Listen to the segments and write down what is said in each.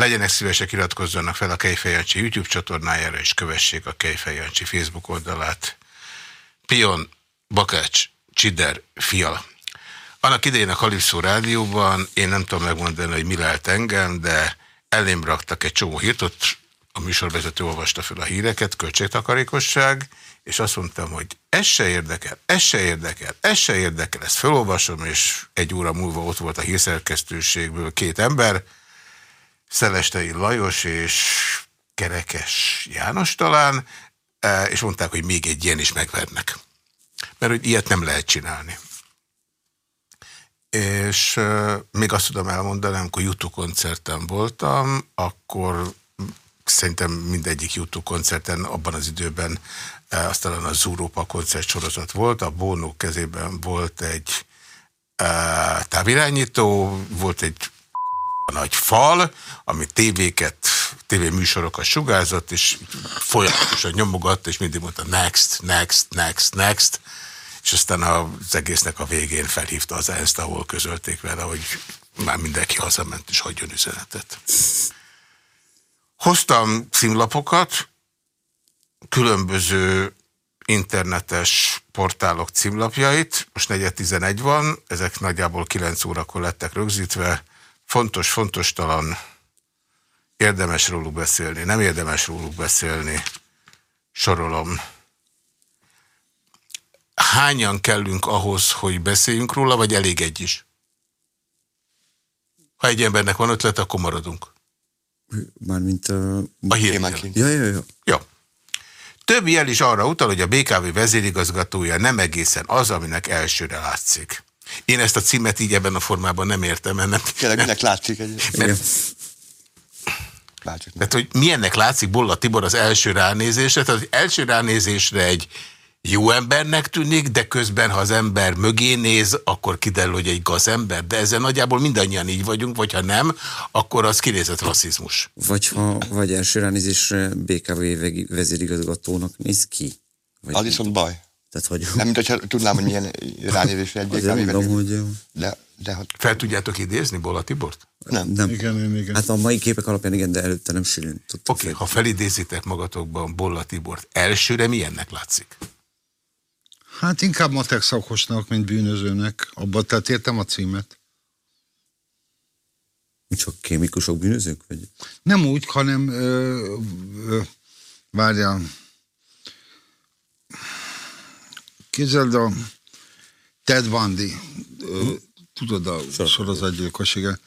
Legyenek szívesek, iratkozzanak fel a Kejfejancsi YouTube csatornájára, és kövessék a Kejfejancsi Facebook oldalát. Pion, Bakács, Csider, Fiala. Annak idején a Kalipszó rádióban, én nem tudom megmondani, hogy mi lehet engem, de elém raktak egy csomó hírt, ott a műsorvezető olvasta fel a híreket, költségtakarékosság, és azt mondtam, hogy ez se érdekel, ez se érdekel, ez se érdekel, ezt felolvasom, és egy óra múlva ott volt a hírszerkesztőségből két ember, Szelestei Lajos és Kerekes János talán, e, és mondták, hogy még egy ilyen is megvernek. Mert hogy ilyet nem lehet csinálni. És uh, még azt tudom elmondani, amikor YouTube koncerten voltam, akkor szerintem mindegyik YouTube koncerten abban az időben uh, aztán az Európa koncert sorozat volt, a Bónó kezében volt egy távirányító, volt egy nagy fal, ami tévéket, tévéműsorokat sugárzott, és folyamatosan nyomogatta, és mindig mondta next, next, next, next, és aztán az egésznek a végén felhívta az ezt, ahol közölték vele, hogy már mindenki hazament, és hagyjon üzenetet. Hoztam címlapokat, különböző internetes portálok címlapjait, most 4.11 van, ezek nagyjából 9 órakor lettek rögzítve, fontos, fontos talán érdemes róluk beszélni, nem érdemes róluk beszélni, sorolom. Hányan kellünk ahhoz, hogy beszéljünk róla, vagy elég egy is? Ha egy embernek van ötlet, akkor maradunk. Mármint a... A hírjel. Ja, ja, ja. Jó. Több jel is arra utal, hogy a BKV vezérigazgatója nem egészen az, aminek elsőre látszik. Én ezt a címet így ebben a formában nem értem. Mert nem, Tényleg minek látszik egy... Mert, mert hogy milyennek látszik Bolla Tibor az első ránézésre, tehát az első ránézésre egy jó embernek tűnik, de közben, ha az ember mögé néz, akkor kiderül, hogy egy gazember. De ezzel nagyjából mindannyian így vagyunk, vagy ha nem, akkor az kinézett rasszizmus. Vagy, ha, vagy első ránézésre BKV vezérigazgatónak néz ki. Vagy az viszont baj. Tehát, hogy... Nem, mint hogyha tudnám, hogy milyen ránézésre egy BKV tudom, hogy... De, de, hogy... Fel tudjátok idézni Bolla Tibort? Nem. nem. Igen, én igen. Hát a mai képek alapján igen, de előtte nem sűrűn Oké, okay, ha felidézitek magatokban Bolla Tibort, elsőre milyennek látszik? Hát inkább matek szakosnak, mint bűnözőnek. Abban, tehát értem a címet. Csak kémikusok bűnözők? Vagy? Nem úgy, hanem ö, ö, várjál. Képzeld a Ted Bundy, ö, tudod a sorozatgyilkos, igen.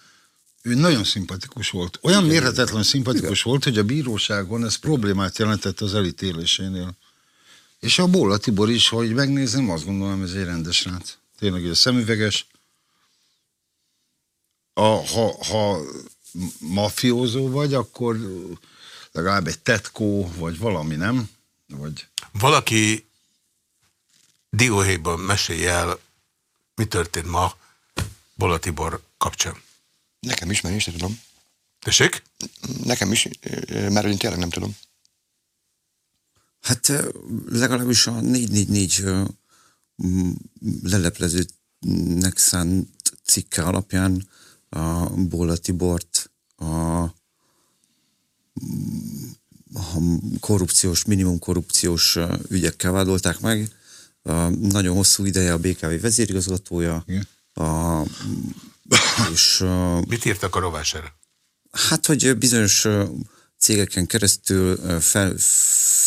Ő nagyon szimpatikus volt. Olyan mérhetetlen szimpatikus volt, hogy a bíróságon ez problémát jelentett az elítélésénél. És a Bóla Tibor is, hogy megnézem, azt gondolom, ez egy rendes rác. Tényleg egy szemüveges. A, ha, ha mafiózó vagy, akkor legalább egy tetkó, vagy valami, nem? Vagy... Valaki dióhéjban mesélj el, mi történt ma Bola Tibor kapcsán. Nekem is, mert én is tudom. Tessék? Nekem is, mert én tényleg nem tudom. Hát legalábbis a 444 leleplezőnek szánt cikke alapján a Bóla Tibort a, a korrupciós, minimum korrupciós ügyekkel vádolták meg. Nagyon hosszú ideje a BKV vezérigazgatója. A, és, Mit írtak a rovására? Hát, hogy bizonyos cégeken keresztül fel,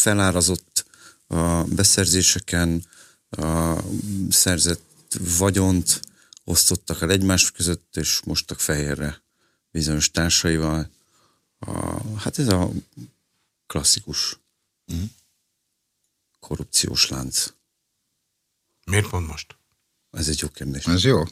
felárazott beszerzéseken szerzett vagyont osztottak el egymás között, és mostak fehérre bizonyos társaival. Hát ez a klasszikus uh-huh. korrupciós lánc. Miért pont most? Ez egy jó kérdés. Ez jó.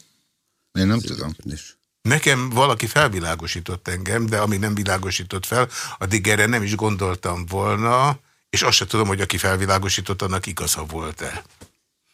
Én nem ez tudom. Kérdés. Nekem valaki felvilágosított engem, de ami nem világosított fel, addig erre nem is gondoltam volna, és azt sem tudom, hogy aki felvilágosított, annak igaza volt-e.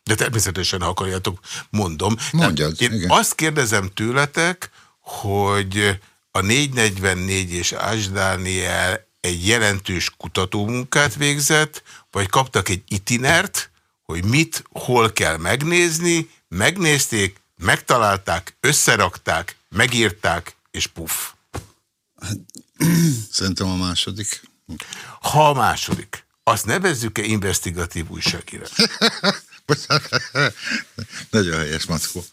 De természetesen, ha akarjátok, mondom. Mondjad, Én igen. azt kérdezem tőletek, hogy a 444 és Ás Dániel egy jelentős kutatómunkát végzett, vagy kaptak egy itinert, hogy mit, hol kell megnézni, megnézték, megtalálták, összerakták, megírták, és puff. Hát Szerintem a második. Ha a második, azt nevezzük-e investigatív újságírás? Nagyon helyes, Mackó.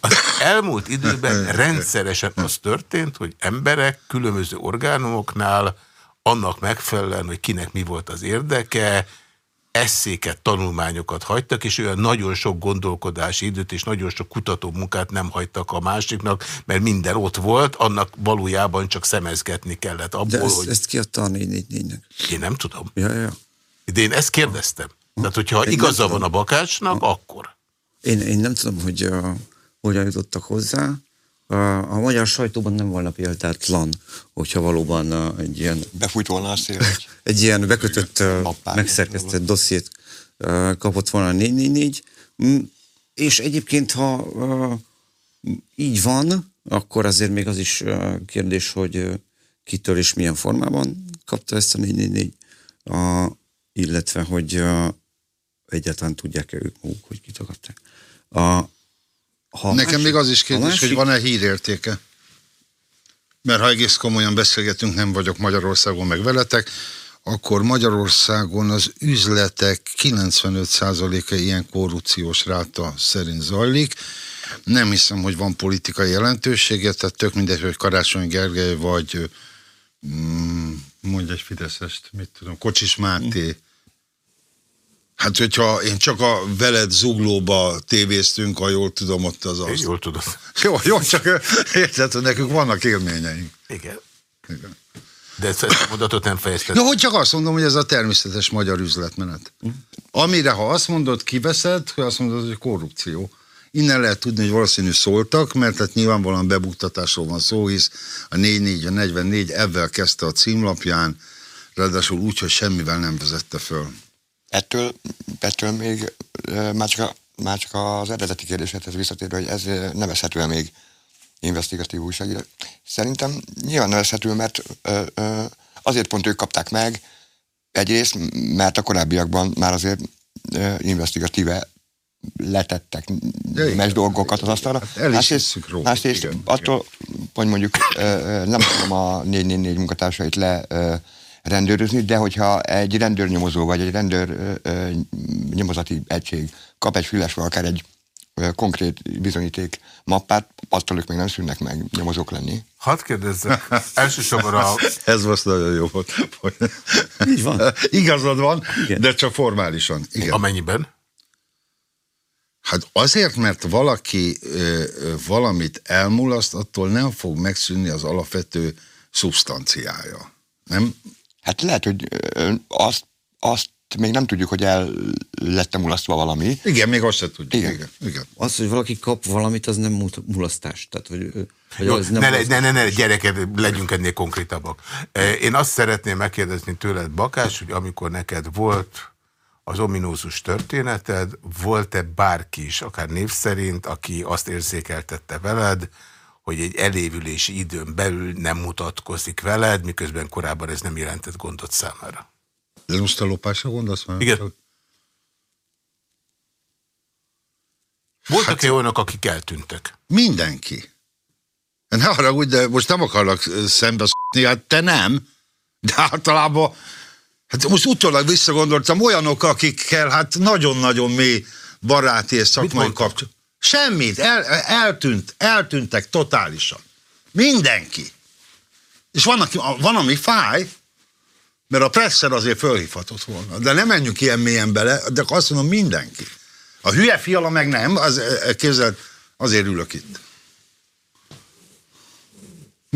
Az elmúlt időben rendszeresen az történt, hogy emberek különböző orgánumoknál annak megfelelően, hogy kinek mi volt az érdeke, eszéket, tanulmányokat hagytak, és olyan nagyon sok gondolkodási időt és nagyon sok kutató munkát nem hagytak a másiknak, mert minden ott volt, annak valójában csak szemezgetni kellett abból, De ezt, hogy... ezt kiadta a 444-nek. Én nem tudom. Ja, ja. De én ezt kérdeztem. Tehát, hogyha Én igaza van a bakácsnak, akkor. Én, én nem tudom, hogy uh, hogyan jutottak hozzá. A magyar sajtóban nem volna példátlan, hogyha valóban egy ilyen Befújt volna a szél. egy ilyen bekötött, Mappár. megszerkesztett dossziét kapott volna a 444, Mm, és egyébként, ha így van, akkor azért még az is kérdés, hogy kitől és milyen formában kapta ezt a 444, uh, illetve, hogy egyáltalán tudják-e ők maguk, hogy kitől kapták. Ha Nekem másik- még az is kérdés, másik- hogy van-e hírértéke? Mert ha egész komolyan beszélgetünk, nem vagyok Magyarországon meg veletek, akkor Magyarországon az üzletek 95%-a ilyen korrupciós ráta szerint zajlik. Nem hiszem, hogy van politikai jelentősége, tehát tök mindegy, hogy Karácsony Gergely vagy mm, mondj egy Fideszest, mit tudom, Kocsis Máté. Hát, hogyha én csak a veled zuglóba tévéztünk, ha jól tudom, ott az az. jól tudod. Jó, jó, csak érted, hogy nekünk vannak élményeink. Igen. Igen. De ezt ezt a mondatot nem fejezted. Ja, hogy csak azt mondom, hogy ez a természetes magyar üzletmenet. Amire, ha azt mondod, kiveszed, hogy azt mondod, hogy korrupció. Innen lehet tudni, hogy valószínű szóltak, mert hát nyilvánvalóan bebuktatásról van szó, hisz a 44, a 44 ebben kezdte a címlapján, ráadásul úgy, hogy semmivel nem vezette föl. Ettől, ettől még már csak, a, már csak az eredeti kérdéshez visszatérve, hogy ez nevezhető még investigatív újságírás. Szerintem nyilván nevezhető, mert ö, ö, azért pont ők kapták meg, egyrészt, mert a korábbiakban már azért ö, investigatíve letettek Ja, igen. mes dolgokat az asztalra. Hát el is Másrészt- róla. Másrészt Igen, attól, hogy mondjuk ö, ö, nem tudom a 444 munkatársait le ö, rendőrözni, de hogyha egy rendőrnyomozó vagy egy rendőr ö, nyomozati egység kap egy fülesre akár egy ö, konkrét bizonyíték mappát, attól ők még nem szűnnek meg nyomozók lenni. Hadd kérdezzek, elsősorban a, Ez most nagyon jó volt. Így van. Igazad van, Igen. de csak formálisan. Igen. amennyiben. Hát azért, mert valaki ö, ö, valamit elmulaszt, attól nem fog megszűnni az alapvető szubstanciája. Nem? Hát lehet, hogy azt, azt még nem tudjuk, hogy el lett mulasztva valami. Igen, még azt se tudjuk. Igen. Igen. Igen. Az, hogy valaki kap valamit, az nem mulasztás. Tehát, hogy, hogy Jó, az ne, nem ne, az- ne, ne, ne, gyerekek, legyünk ennél konkrétabbak. Én azt szeretném megkérdezni tőled, Bakás, hogy amikor neked volt az ominózus történeted, volt-e bárki is, akár név szerint, aki azt érzékeltette veled, hogy egy elévülési időn belül nem mutatkozik veled, miközben korábban ez nem jelentett gondot számára. Ez most a lopásra gondolsz? Már? Igen. Voltak-e olyanok, akik eltűntek? Mindenki. Ne haragudj, de most nem akarlak szembe szokni, hát te nem. De általában, hát most utólag visszagondoltam, olyanok, akikkel hát nagyon-nagyon mély baráti és szakmai kapcsolat. Semmit, el, eltűnt, eltűntek totálisan. Mindenki. És van, aki, van, ami fáj, mert a presszer azért fölhívhatott volna. De nem menjünk ilyen mélyen bele, de azt mondom mindenki. A hülye fiala meg nem, az, e, képzeld, azért ülök itt.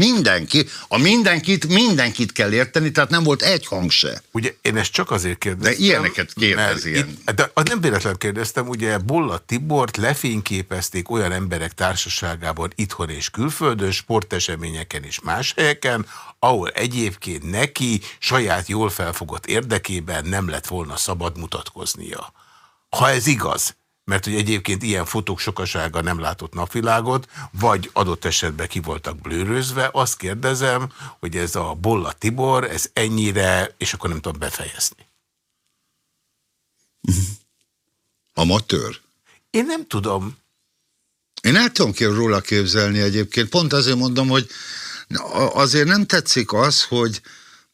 Mindenki, a mindenkit, mindenkit kell érteni, tehát nem volt egy hang se. Ugye én ezt csak azért kérdeztem. De ilyeneket kérdez, ilyen. Itt, de nem véletlen kérdeztem, ugye Bolla Tibort lefényképezték olyan emberek társaságában itthon és külföldön, sporteseményeken és más helyeken, ahol egyébként neki saját jól felfogott érdekében nem lett volna szabad mutatkoznia. Ha ez igaz, mert hogy egyébként ilyen fotók sokasága nem látott napvilágot, vagy adott esetben ki voltak blőrözve, azt kérdezem, hogy ez a Bolla Tibor, ez ennyire, és akkor nem tudom befejezni. Amatőr. Én nem tudom. Én el tudom kép róla képzelni egyébként. Pont azért mondom, hogy azért nem tetszik az, hogy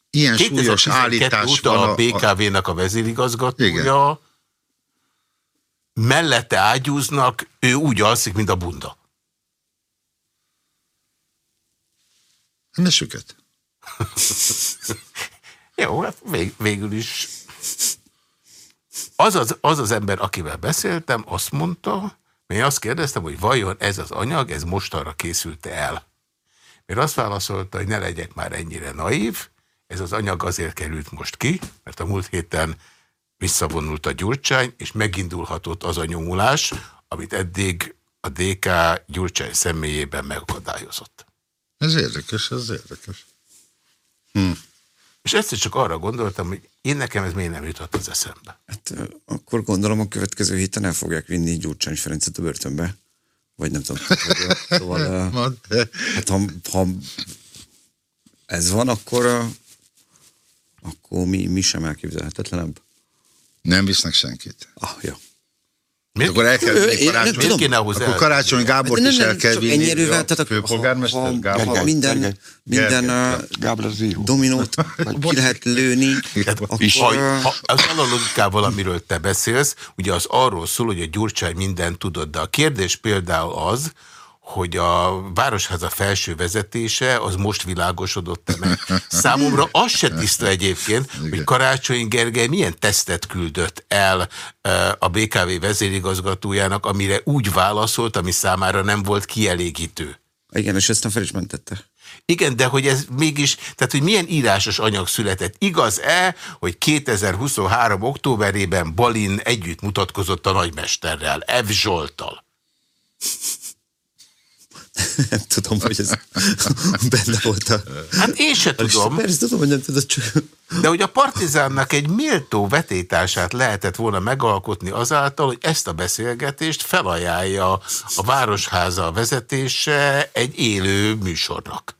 ilyen súlyos állítás van. A, a BKV-nak a vezérigazgatója, igen. Mellette ágyúznak, ő úgy alszik, mint a bunda. Ne süket. Jó, hát vég, végül is. Az az, az az ember, akivel beszéltem, azt mondta, én azt kérdeztem, hogy vajon ez az anyag, ez mostanra készült el. Mert azt válaszolta, hogy ne legyek már ennyire naív, ez az anyag azért került most ki, mert a múlt héten visszavonult a Gyurcsány, és megindulhatott az a nyomulás, amit eddig a DK Gyurcsány személyében megakadályozott. Ez érdekes, ez érdekes. Hm. És egyszer csak arra gondoltam, hogy én nekem ez miért nem jutott az eszembe. Hát akkor gondolom a következő héten el fogják vinni Gyurcsány Ferencet a börtönbe. Vagy nem tudom. Szóval, hát ha, ha ez van, akkor, akkor mi, mi sem elképzelhetetlenebb. Nem visznek senkit. Ah, jó. Miért? Akkor el kell vinni karácsony, miért kéne hozzá? Akkor karácsony Gábor is el kell vinni. Ennyi erővel, tehát főpolgármester ha, Gábor. ha minden, minden Gábor dominót ki lehet lőni, akkor... Ha, az analogikával, amiről te beszélsz, ugye az arról szól, hogy a Gyurcsány mindent tudod, de a kérdés például az, hogy a Városháza felső vezetése az most világosodott -e meg. Számomra az se tiszta egyébként, Igen. hogy Karácsony Gergely milyen tesztet küldött el a BKV vezérigazgatójának, amire úgy válaszolt, ami számára nem volt kielégítő. Igen, és ezt a fel is mentette. Igen, de hogy ez mégis, tehát hogy milyen írásos anyag született. Igaz-e, hogy 2023. októberében Balin együtt mutatkozott a nagymesterrel, Ev Zsoltal? Nem tudom, hogy ez benne volt a... Hát én se tudom. Persze tudom, hogy nem tudod csak... De hogy a partizánnak egy méltó vetétását lehetett volna megalkotni azáltal, hogy ezt a beszélgetést felajánlja a Városháza vezetése egy élő műsornak.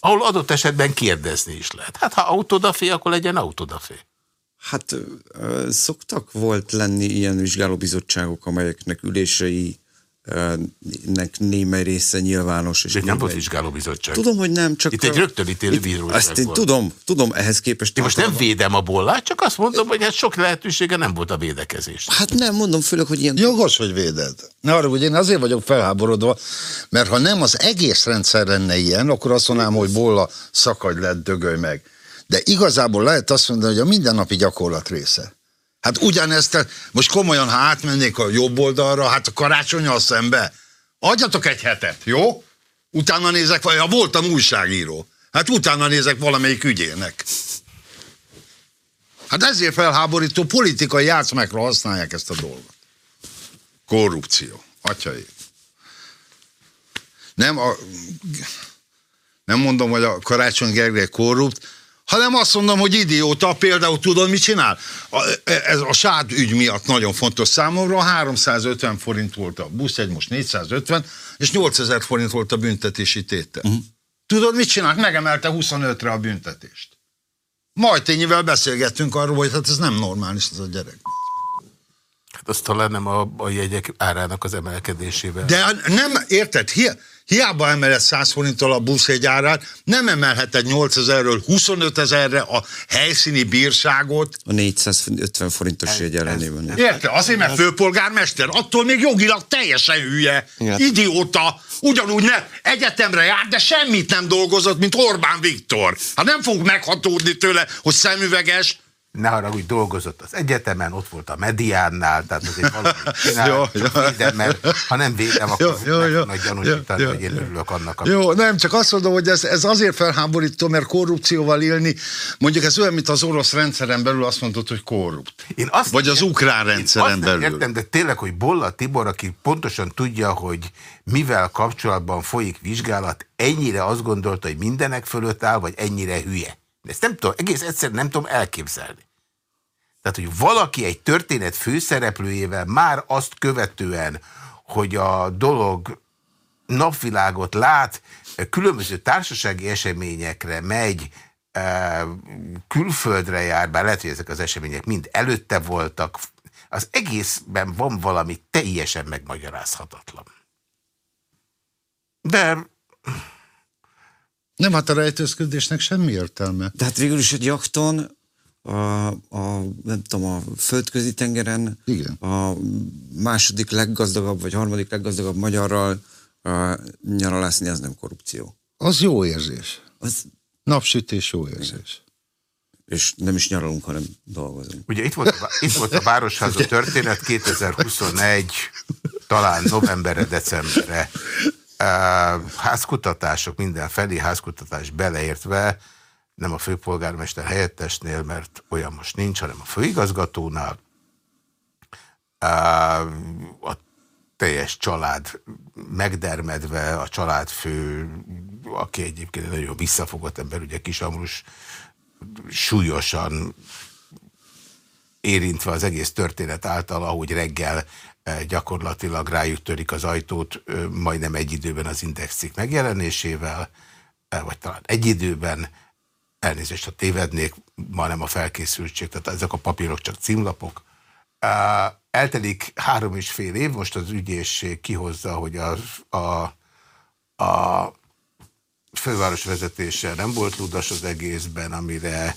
Ahol adott esetben kérdezni is lehet. Hát ha autodafé, akkor legyen autodafé. Hát szoktak volt lenni ilyen vizsgálóbizottságok, amelyeknek ülései nek némely része nyilvános. És De nem volt vizsgálóbizottság. Tudom, hogy nem, csak... Itt egy rögtönítélő bíróság Ezt én volt. tudom, tudom, ehhez képest... Én most nem védem a bollát, csak azt mondom, hogy hát sok lehetősége nem volt a védekezés. Hát nem, mondom főleg, hogy ilyen... Jogos, hogy véded. Ne arra, hogy én azért vagyok felháborodva, mert ha nem az egész rendszer lenne ilyen, akkor azt mondanám, hogy bolla szakadj lett, dögölj meg. De igazából lehet azt mondani, hogy a mindennapi gyakorlat része. Hát ugyanezt, most komolyan, ha átmennék a jobb oldalra, hát a karácsonyal szembe, adjatok egy hetet, jó? Utána nézek, vagy ha voltam újságíró, hát utána nézek valamelyik ügyének. Hát ezért felháborító politikai játszmákra használják ezt a dolgot. Korrupció. Atyai. Nem, a, nem mondom, hogy a Karácsony Gergely korrupt, hanem azt mondom, hogy idióta, például tudod, mit csinál? A, ez a sád ügy miatt nagyon fontos számomra, 350 forint volt a busz, egy most 450, és 8000 forint volt a büntetési tétel. Uh-huh. Tudod, mit csinál? Megemelte 25-re a büntetést. Majd tényivel beszélgettünk arról, hogy hát ez nem normális ez a gyerek. Hát azt talán nem a, a jegyek árának az emelkedésével. De nem, érted? Hi Hiába emeled 100 forinttal a buszjegy árát, nem emelheted 8000-ről 25 ezerre a helyszíni bírságot. A 450 forintos jegy ellenében. Érte? Azért, mert főpolgármester, attól még jogilag teljesen hülye. Igen. Idióta. Ugyanúgy ne egyetemre jár, de semmit nem dolgozott, mint Orbán Viktor. Hát nem fogunk meghatódni tőle, hogy szemüveges, ne hogy dolgozott az egyetemen, ott volt a mediánnál, tehát azért valami csinál, jó, jó. Védem, mert ha nem védem, akkor jó, jó, jó, nagy gyanúsítani, hogy én örülök annak. Amit... Jó, nem, csak azt mondom, hogy ez, ez azért felháborító, mert korrupcióval élni, mondjuk ez olyan, mint az orosz rendszeren belül azt mondod, hogy korrupt. Én azt Vagy az ukrán rendszeren én belül. Értem, de tényleg, hogy Bolla Tibor, aki pontosan tudja, hogy mivel kapcsolatban folyik vizsgálat, ennyire azt gondolta, hogy mindenek fölött áll, vagy ennyire hülye. Ezt nem tudom, egész egyszerűen nem tudom elképzelni. Tehát, hogy valaki egy történet főszereplőjével már azt követően, hogy a dolog napvilágot lát, különböző társasági eseményekre megy, e, külföldre jár, bár lehet, hogy ezek az események mind előtte voltak, az egészben van valami teljesen megmagyarázhatatlan. De Nem, hát a rejtőzködésnek semmi értelme. De hát végül is egy jakton, a, a, nem tudom, a földközi tengeren Igen. a második leggazdagabb, vagy harmadik leggazdagabb magyarral a, nyaralászni, az nem korrupció. Az jó érzés. Az, Napsütés jó érzés. és nem is nyaralunk, hanem dolgozunk. Ugye itt volt, a, itt volt a Városháza történet 2021, talán novemberre, decemberre. Házkutatások, mindenfelé házkutatás beleértve, nem a főpolgármester helyettesnél, mert olyan most nincs, hanem a főigazgatónál. A teljes család megdermedve, a családfő, aki egyébként egy nagyon visszafogott ember, ugye Kis Amrus súlyosan érintve az egész történet által, ahogy reggel gyakorlatilag rájuk törik az ajtót, majdnem egy időben az indexcik megjelenésével, vagy talán egy időben, elnézést, ha tévednék, ma nem a felkészültség, tehát ezek a papírok csak címlapok. Eltelik három és fél év, most az ügyészség kihozza, hogy a, a, a főváros vezetése nem volt ludas az egészben, amire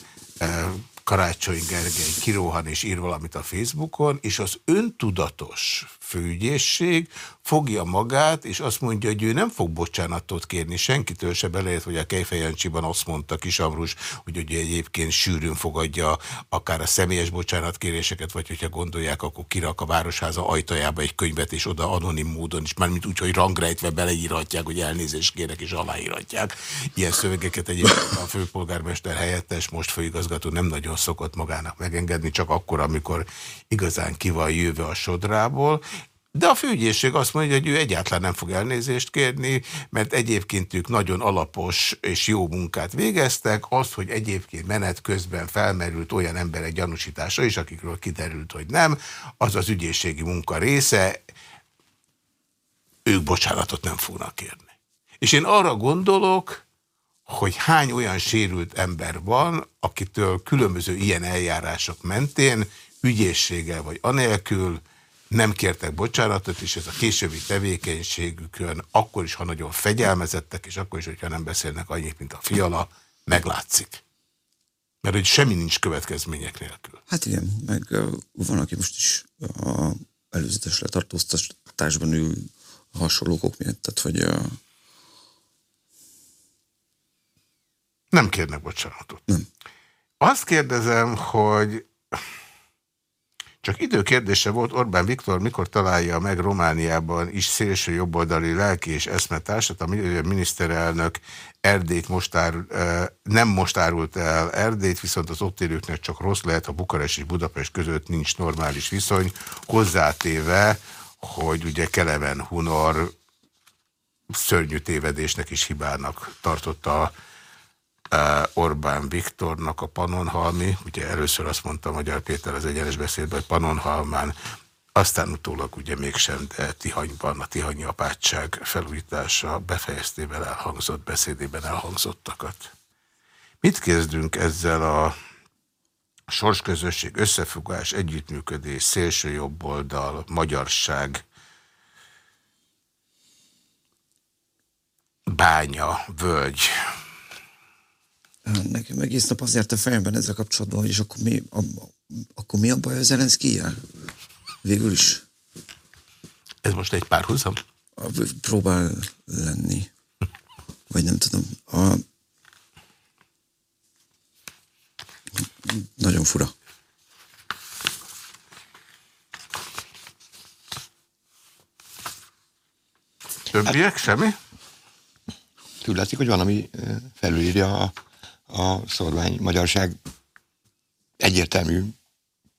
Karácsony Gergely kirohan és ír valamit a Facebookon, és az öntudatos főügyészség fogja magát, és azt mondja, hogy ő nem fog bocsánatot kérni senkitől se beleért, hogy a Kejfejancsiban azt mondta Kisamrus, hogy ugye egyébként sűrűn fogadja akár a személyes bocsánatkéréseket, vagy hogyha gondolják, akkor kirak a Városháza ajtajába egy könyvet, és oda anonim módon is, mármint úgy, hogy rangrejtve beleírhatják, hogy elnézést kérek, és aláírhatják. Ilyen szövegeket egyébként a főpolgármester helyettes, most főigazgató nem nagyon szokott magának megengedni, csak akkor, amikor igazán ki van jöve a sodrából, de a főügyészség azt mondja, hogy ő egyáltalán nem fog elnézést kérni, mert egyébként ők nagyon alapos és jó munkát végeztek. Az, hogy egyébként menet közben felmerült olyan emberek gyanúsítása is, akikről kiderült, hogy nem, az az ügyészségi munka része, ők bocsánatot nem fognak kérni. És én arra gondolok, hogy hány olyan sérült ember van, akitől különböző ilyen eljárások mentén, ügyészséggel vagy anélkül, nem kértek bocsánatot, és ez a későbbi tevékenységükön, akkor is, ha nagyon fegyelmezettek, és akkor is, hogyha nem beszélnek annyit, mint a fiala, meglátszik. Mert hogy semmi nincs következmények nélkül. Hát igen, meg van, aki most is a előzetes letartóztatásban ül hasonló okok miatt, tehát hogy ö, Nem kérnek bocsánatot. Nem. Azt kérdezem, hogy csak idő kérdése volt Orbán Viktor, mikor találja meg Romániában is szélső jobboldali lelki és eszmetársat, a miniszterelnök Erdélyt most ár, nem most árult el Erdélyt, viszont az ott élőknek csak rossz lehet, ha Bukarest és Budapest között nincs normális viszony, hozzátéve, hogy ugye Kelemen Hunor szörnyű tévedésnek is hibának tartotta Orbán Viktornak a Panonhalmi, ugye először azt mondta Magyar Péter az egyenes beszédben, hogy Panonhalmán, aztán utólag ugye mégsem, de Tihanyban a Tihanyi apátság felújítása befejeztében elhangzott beszédében elhangzottakat. Mit kezdünk ezzel a sorsközösség, összefogás, együttműködés, szélső jobboldal, magyarság, bánya, völgy, nekem egész nap azért a fejemben ezzel kapcsolatban, hogy és akkor mi a, akkor mi a baj a Zelenszkijel? Végül is. Ez most egy párhuzam? Próbál lenni. Vagy nem tudom. A, nagyon fura. Többiek? Semmi? Úgy látszik, hogy valami ö, felülírja a, a szorvány magyarság egyértelmű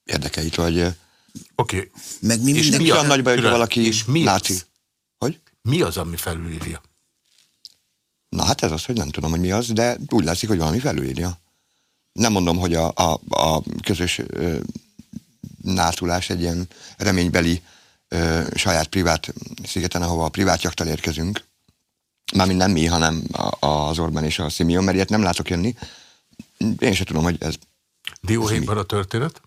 érdekeit, vagy Oké. Okay. Meg mi És mi olyan nagy baj, hogy valaki És mi náci. az? Hogy? Mi az, ami felülírja? Na hát ez az, hogy nem tudom, hogy mi az, de úgy látszik, hogy valami felülírja. Nem mondom, hogy a, a, a közös ö, nátulás egy ilyen reménybeli ö, saját privát szigeten, ahova a privát jaktal érkezünk. Mármint nem mi, hanem a, az Orbán és a Simeon, mert ilyet nem látok jönni. Én sem tudom, hogy ez Dióhéjban a történet?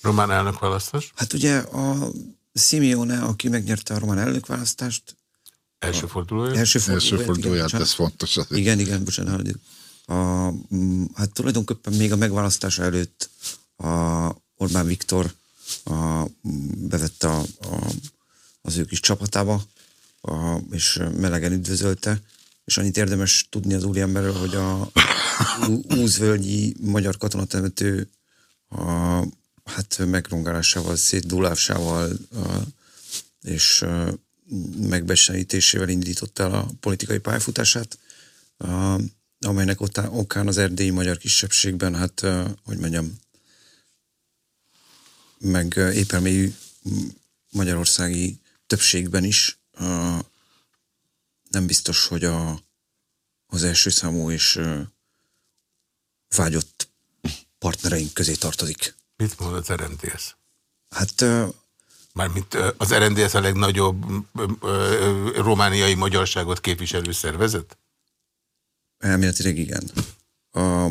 Román elnök választás? Hát ugye a Simeone, aki megnyerte a román elnökválasztást, Első fordulója? első Első fordulóját, fordulóját, igen, ez fontos. azért. Igen, igen, bocsánat. A, mm, hát tulajdonképpen még a megválasztása előtt a Orbán Viktor a, mm, bevette a, a, az ő kis csapatába, a, és melegen üdvözölte, és annyit érdemes tudni az úriemberről, hogy a Úzvölgyi magyar katonatemető a, hát megrongálásával, szétdulásával és a, megbesenítésével indította el a politikai pályafutását, a, amelynek otá- okán az erdélyi magyar kisebbségben, hát, hogy mondjam, meg m- magyarországi többségben is nem biztos, hogy a, az első számú és vágyott partnereink közé tartozik. Mit mond az RMDS? Hát Mármint az RMDS a legnagyobb romániai magyarságot képviselő szervezet? elméletileg igen. A,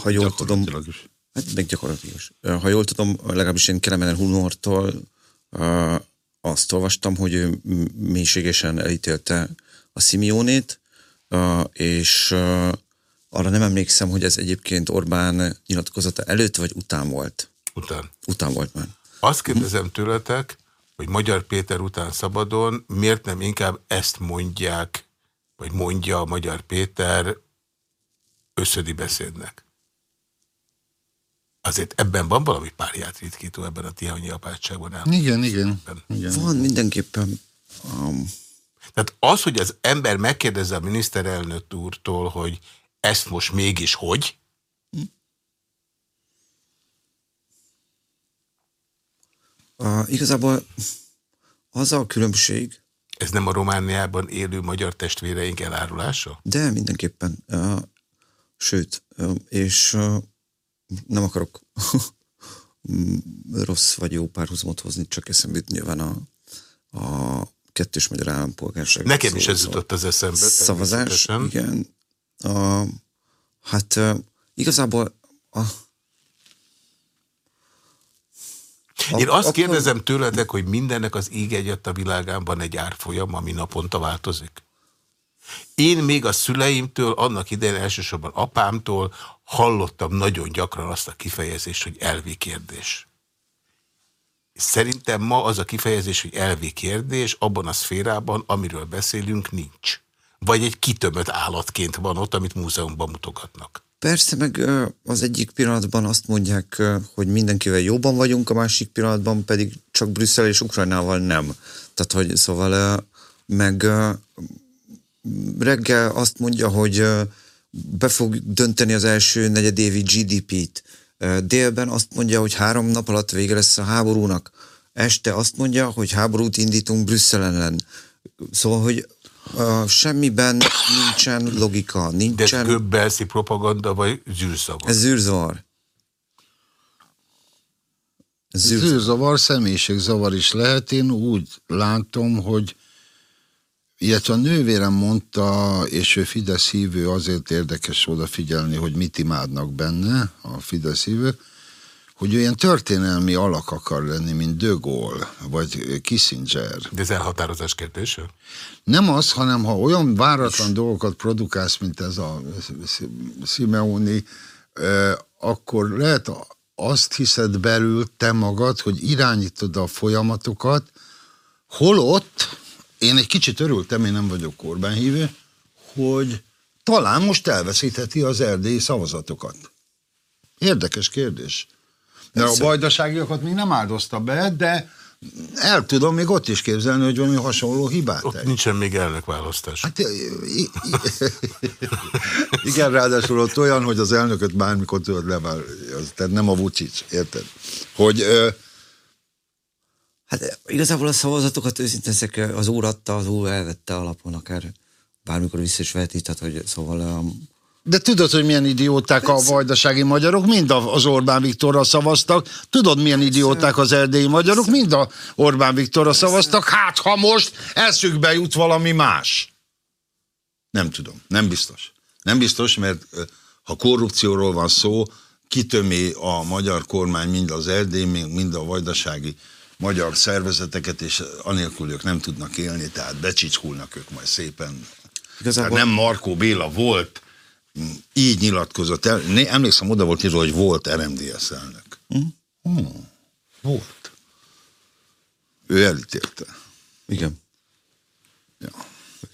ha jól tudom, is. Hát meg gyakorlatilag is. Ha jól tudom, legalábbis én Kelemenen Hunortól uh, azt olvastam, hogy ő mélységesen elítélte a Simeonét, uh, és arra nem emlékszem, hogy ez egyébként Orbán nyilatkozata előtt vagy után volt. Után. Után volt már. Azt kérdezem tőletek, hogy Magyar Péter után szabadon miért nem inkább ezt mondják, vagy mondja a Magyar Péter összödi beszédnek? Azért ebben van valami párját ritkító ebben a tihanyi apátságban. ám. Igen, igen. igen. Van mindenképpen um, Tehát az, hogy az ember megkérdezze a miniszterelnök úrtól, hogy ezt most mégis hogy, uh, igazából az a különbség, ez nem a Romániában élő magyar testvéreink elárulása? De mindenképpen. Uh, sőt, uh, és uh, nem akarok rossz vagy jó párhuzamot hozni, csak eszembe jut nyilván a, a kettős magyar állampolgárság. Nekem is ez szó- jutott az eszembe. Szavazás, igen. Uh, hát igazából a, Én azt akkor- kérdezem tőletek, hogy mindennek az ég egyet a világán van egy árfolyam, ami naponta változik. Én még a szüleimtől, annak idején elsősorban apámtól hallottam nagyon gyakran azt a kifejezést, hogy elvi kérdés. Szerintem ma az a kifejezés, hogy elvi kérdés, abban a szférában, amiről beszélünk, nincs. Vagy egy kitömött állatként van ott, amit múzeumban mutogatnak. Persze, meg az egyik pillanatban azt mondják, hogy mindenkivel jóban vagyunk, a másik pillanatban pedig csak Brüsszel és Ukrajnával nem. Tehát, hogy szóval meg reggel azt mondja, hogy be fog dönteni az első negyedévi GDP-t. Délben azt mondja, hogy három nap alatt vége lesz a háborúnak. Este azt mondja, hogy háborút indítunk Brüsszel ellen. Szóval, hogy ö, semmiben nincsen logika, De nincsen... göbbelszi propaganda, vagy zűrszava? Ez zűrzavar. Ez zűrzavar. Zűrzavar, személyiségzavar is lehet. Én úgy látom, hogy illetve a nővérem mondta, és ő Fidesz hívő, azért érdekes odafigyelni, hogy mit imádnak benne a Fidesz hívők, hogy ő ilyen történelmi alak akar lenni, mint De Gaulle, vagy Kissinger. De ez elhatározás kérdése? Nem az, hanem ha olyan váratlan dolgokat produkálsz, mint ez a Simeoni, akkor lehet azt hiszed belül te magad, hogy irányítod a folyamatokat, holott én egy kicsit örültem, én nem vagyok kormányhívő, hogy talán most elveszítheti az erdélyi szavazatokat. Érdekes kérdés. De a vajdaságiakat még nem áldozta be, de el tudom még ott is képzelni, hogy valami hasonló hibát Ott nincsen még elnökválasztás. Hát, igen, ráadásul ott olyan, hogy az elnököt bármikor tudod levál, az, tehát nem a Vucic, érted? Hogy ö, Hát igazából a szavazatokat őszintén az úr adta, az úr elvette alapon, akár bármikor vissza is veheti, tehát hogy szóval um, de tudod, hogy milyen idióták a vajdasági magyarok, mind a- az Orbán Viktorra szavaztak. Tudod, milyen idióták az erdélyi magyarok, mind a Orbán Viktorra szavaztak. Hát, ha most eszükbe jut valami más. Nem tudom, nem biztos. Nem biztos, mert ha korrupcióról van szó, kitömi a magyar kormány mind az erdély, mind a vajdasági magyar szervezeteket, és anélkül ők nem tudnak élni, tehát becsicskulnak ők majd szépen. Igazából... Tehát nem Markó Béla volt, így nyilatkozott el. Né, emlékszem, oda volt írva, hogy volt RMDS elnök. Hm? Hmm. Volt. Ő elítélte. Igen. Ja.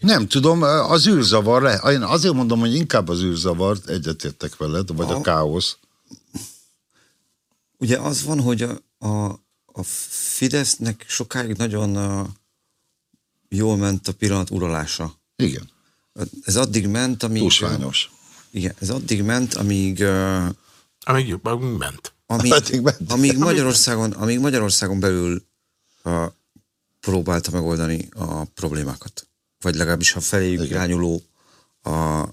Nem tudom, az űrzavar, én azért mondom, hogy inkább az űrzavar, egyetértek veled, vagy a, a káosz. Ugye az van, hogy a, a, a Fidesznek sokáig nagyon jól ment a pillanat uralása. Igen. Ez addig ment, amíg... Túlsványos. Igen, ez addig ment, amíg... Uh, amíg jobban ment. Amíg, amíg, Magyarországon, amíg Magyarországon belül uh, próbálta megoldani a problémákat. Vagy legalábbis a feléjük irányuló a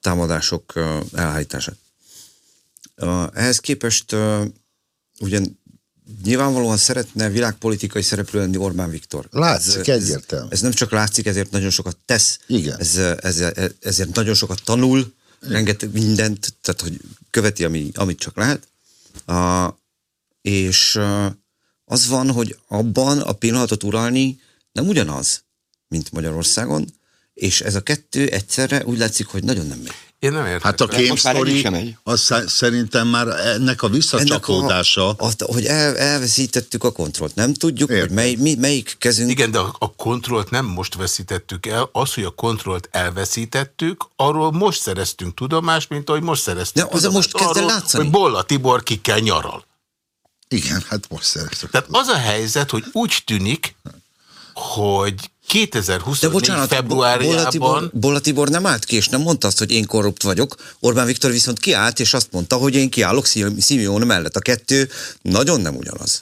támadások uh, elhajtását. Uh, ehhez képest uh, ugyan nyilvánvalóan szeretne világpolitikai szereplő lenni Orbán Viktor. Látszik, ez, egyértelmű. Ez, ez nem csak látszik, ezért nagyon sokat tesz. Igen. Ez, ez, ezért nagyon sokat tanul, Igen. rengeteg mindent, tehát hogy követi, ami, amit csak lehet. Uh, és az van, hogy abban a pillanatot uralni nem ugyanaz, mint Magyarországon, és ez a kettő egyszerre úgy látszik, hogy nagyon nem megy. Én nem értek. Hát a Game Story, az szerintem már ennek a visszacsapódása. Ennek a, a, hogy el, elveszítettük a kontrollt. Nem tudjuk, Értem. hogy mely, mi, melyik kezünk... Igen, de a, a kontrollt nem most veszítettük el. Az, hogy a kontrollt elveszítettük, arról most szereztünk tudomást, mint ahogy most szereztünk De az most kezd el látszani. Hogy Bolla Tibor kikkel nyaral. Igen, hát most szereztük. Tehát az a helyzet, hogy úgy tűnik, hogy 2024 bocsánat, februárjában... Bolla Tibor, Bolla Tibor nem állt ki, és nem mondta azt, hogy én korrupt vagyok. Orbán Viktor viszont kiállt, és azt mondta, hogy én kiállok Simeone mellett. A kettő nagyon nem ugyanaz.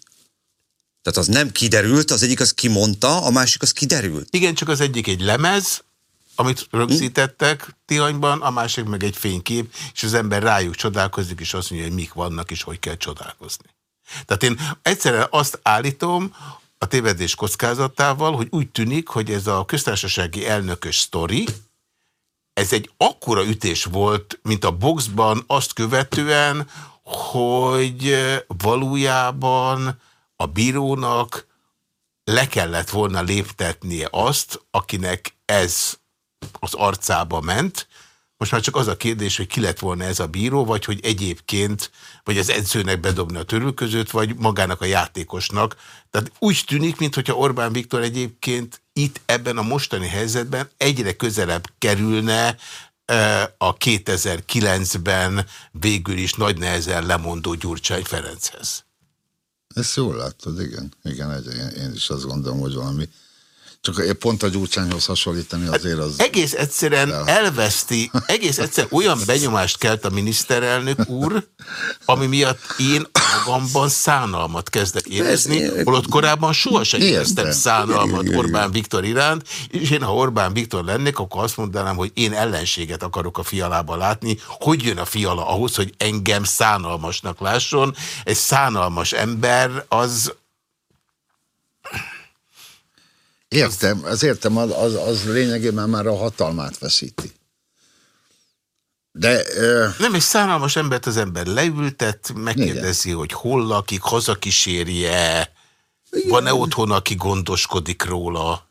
Tehát az nem kiderült, az egyik az kimondta, a másik az kiderült. Igen, csak az egyik egy lemez, amit rögzítettek Tihanyban, a másik meg egy fénykép, és az ember rájuk csodálkozik, és azt mondja, hogy mik vannak, és hogy kell csodálkozni. Tehát én egyszerűen azt állítom, a tévedés kockázatával, hogy úgy tűnik, hogy ez a köztársasági elnökös sztori, ez egy akkora ütés volt, mint a boxban azt követően, hogy valójában a bírónak le kellett volna léptetnie azt, akinek ez az arcába ment, most már csak az a kérdés, hogy ki lett volna ez a bíró, vagy hogy egyébként, vagy az edzőnek bedobni a törülközőt, vagy magának a játékosnak. Tehát úgy tűnik, mintha Orbán Viktor egyébként itt ebben a mostani helyzetben egyre közelebb kerülne e, a 2009-ben végül is nagy nehezen lemondó Gyurcsány Ferenchez. Ezt jól láttad, igen. Igen, én is azt gondolom, hogy valami csak pont a gyurcsányhoz hasonlítani azért az... Egész egyszerűen el... elveszti, egész egyszerűen olyan benyomást kelt a miniszterelnök úr, ami miatt én magamban szánalmat kezdek érezni, holott korábban sohasem éreztem szánalmat Orbán Viktor iránt, és én, ha Orbán Viktor lennék, akkor azt mondanám, hogy én ellenséget akarok a fialában látni. Hogy jön a fiala ahhoz, hogy engem szánalmasnak lásson? Egy szánalmas ember az Értem, az értem, az, az, lényegében már a hatalmát veszíti. De... Uh... Nem, egy szánalmas embert az ember leültet, megkérdezi, Igen. hogy hol lakik, hazakísérje, van-e otthon, aki gondoskodik róla.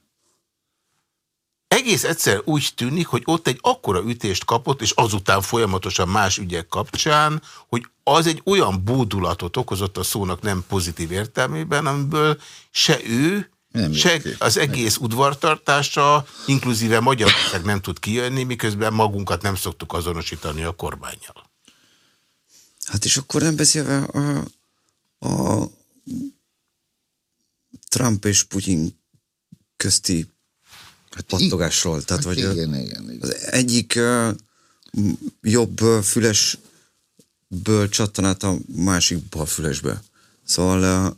Egész egyszer úgy tűnik, hogy ott egy akkora ütést kapott, és azután folyamatosan más ügyek kapcsán, hogy az egy olyan bódulatot okozott a szónak nem pozitív értelmében, amiből se ő, nem se az egész udvartartása, inkluzíve Magyarország nem tud kijönni, miközben magunkat nem szoktuk azonosítani a kormányjal. Hát és akkor nem beszélve a, a Trump és Putyin közti hát pattogásról. Tehát, hát hogy igen, igen, igen. Az egyik uh, jobb fülesből csattanát a másik bal fülesbe. Szóval uh,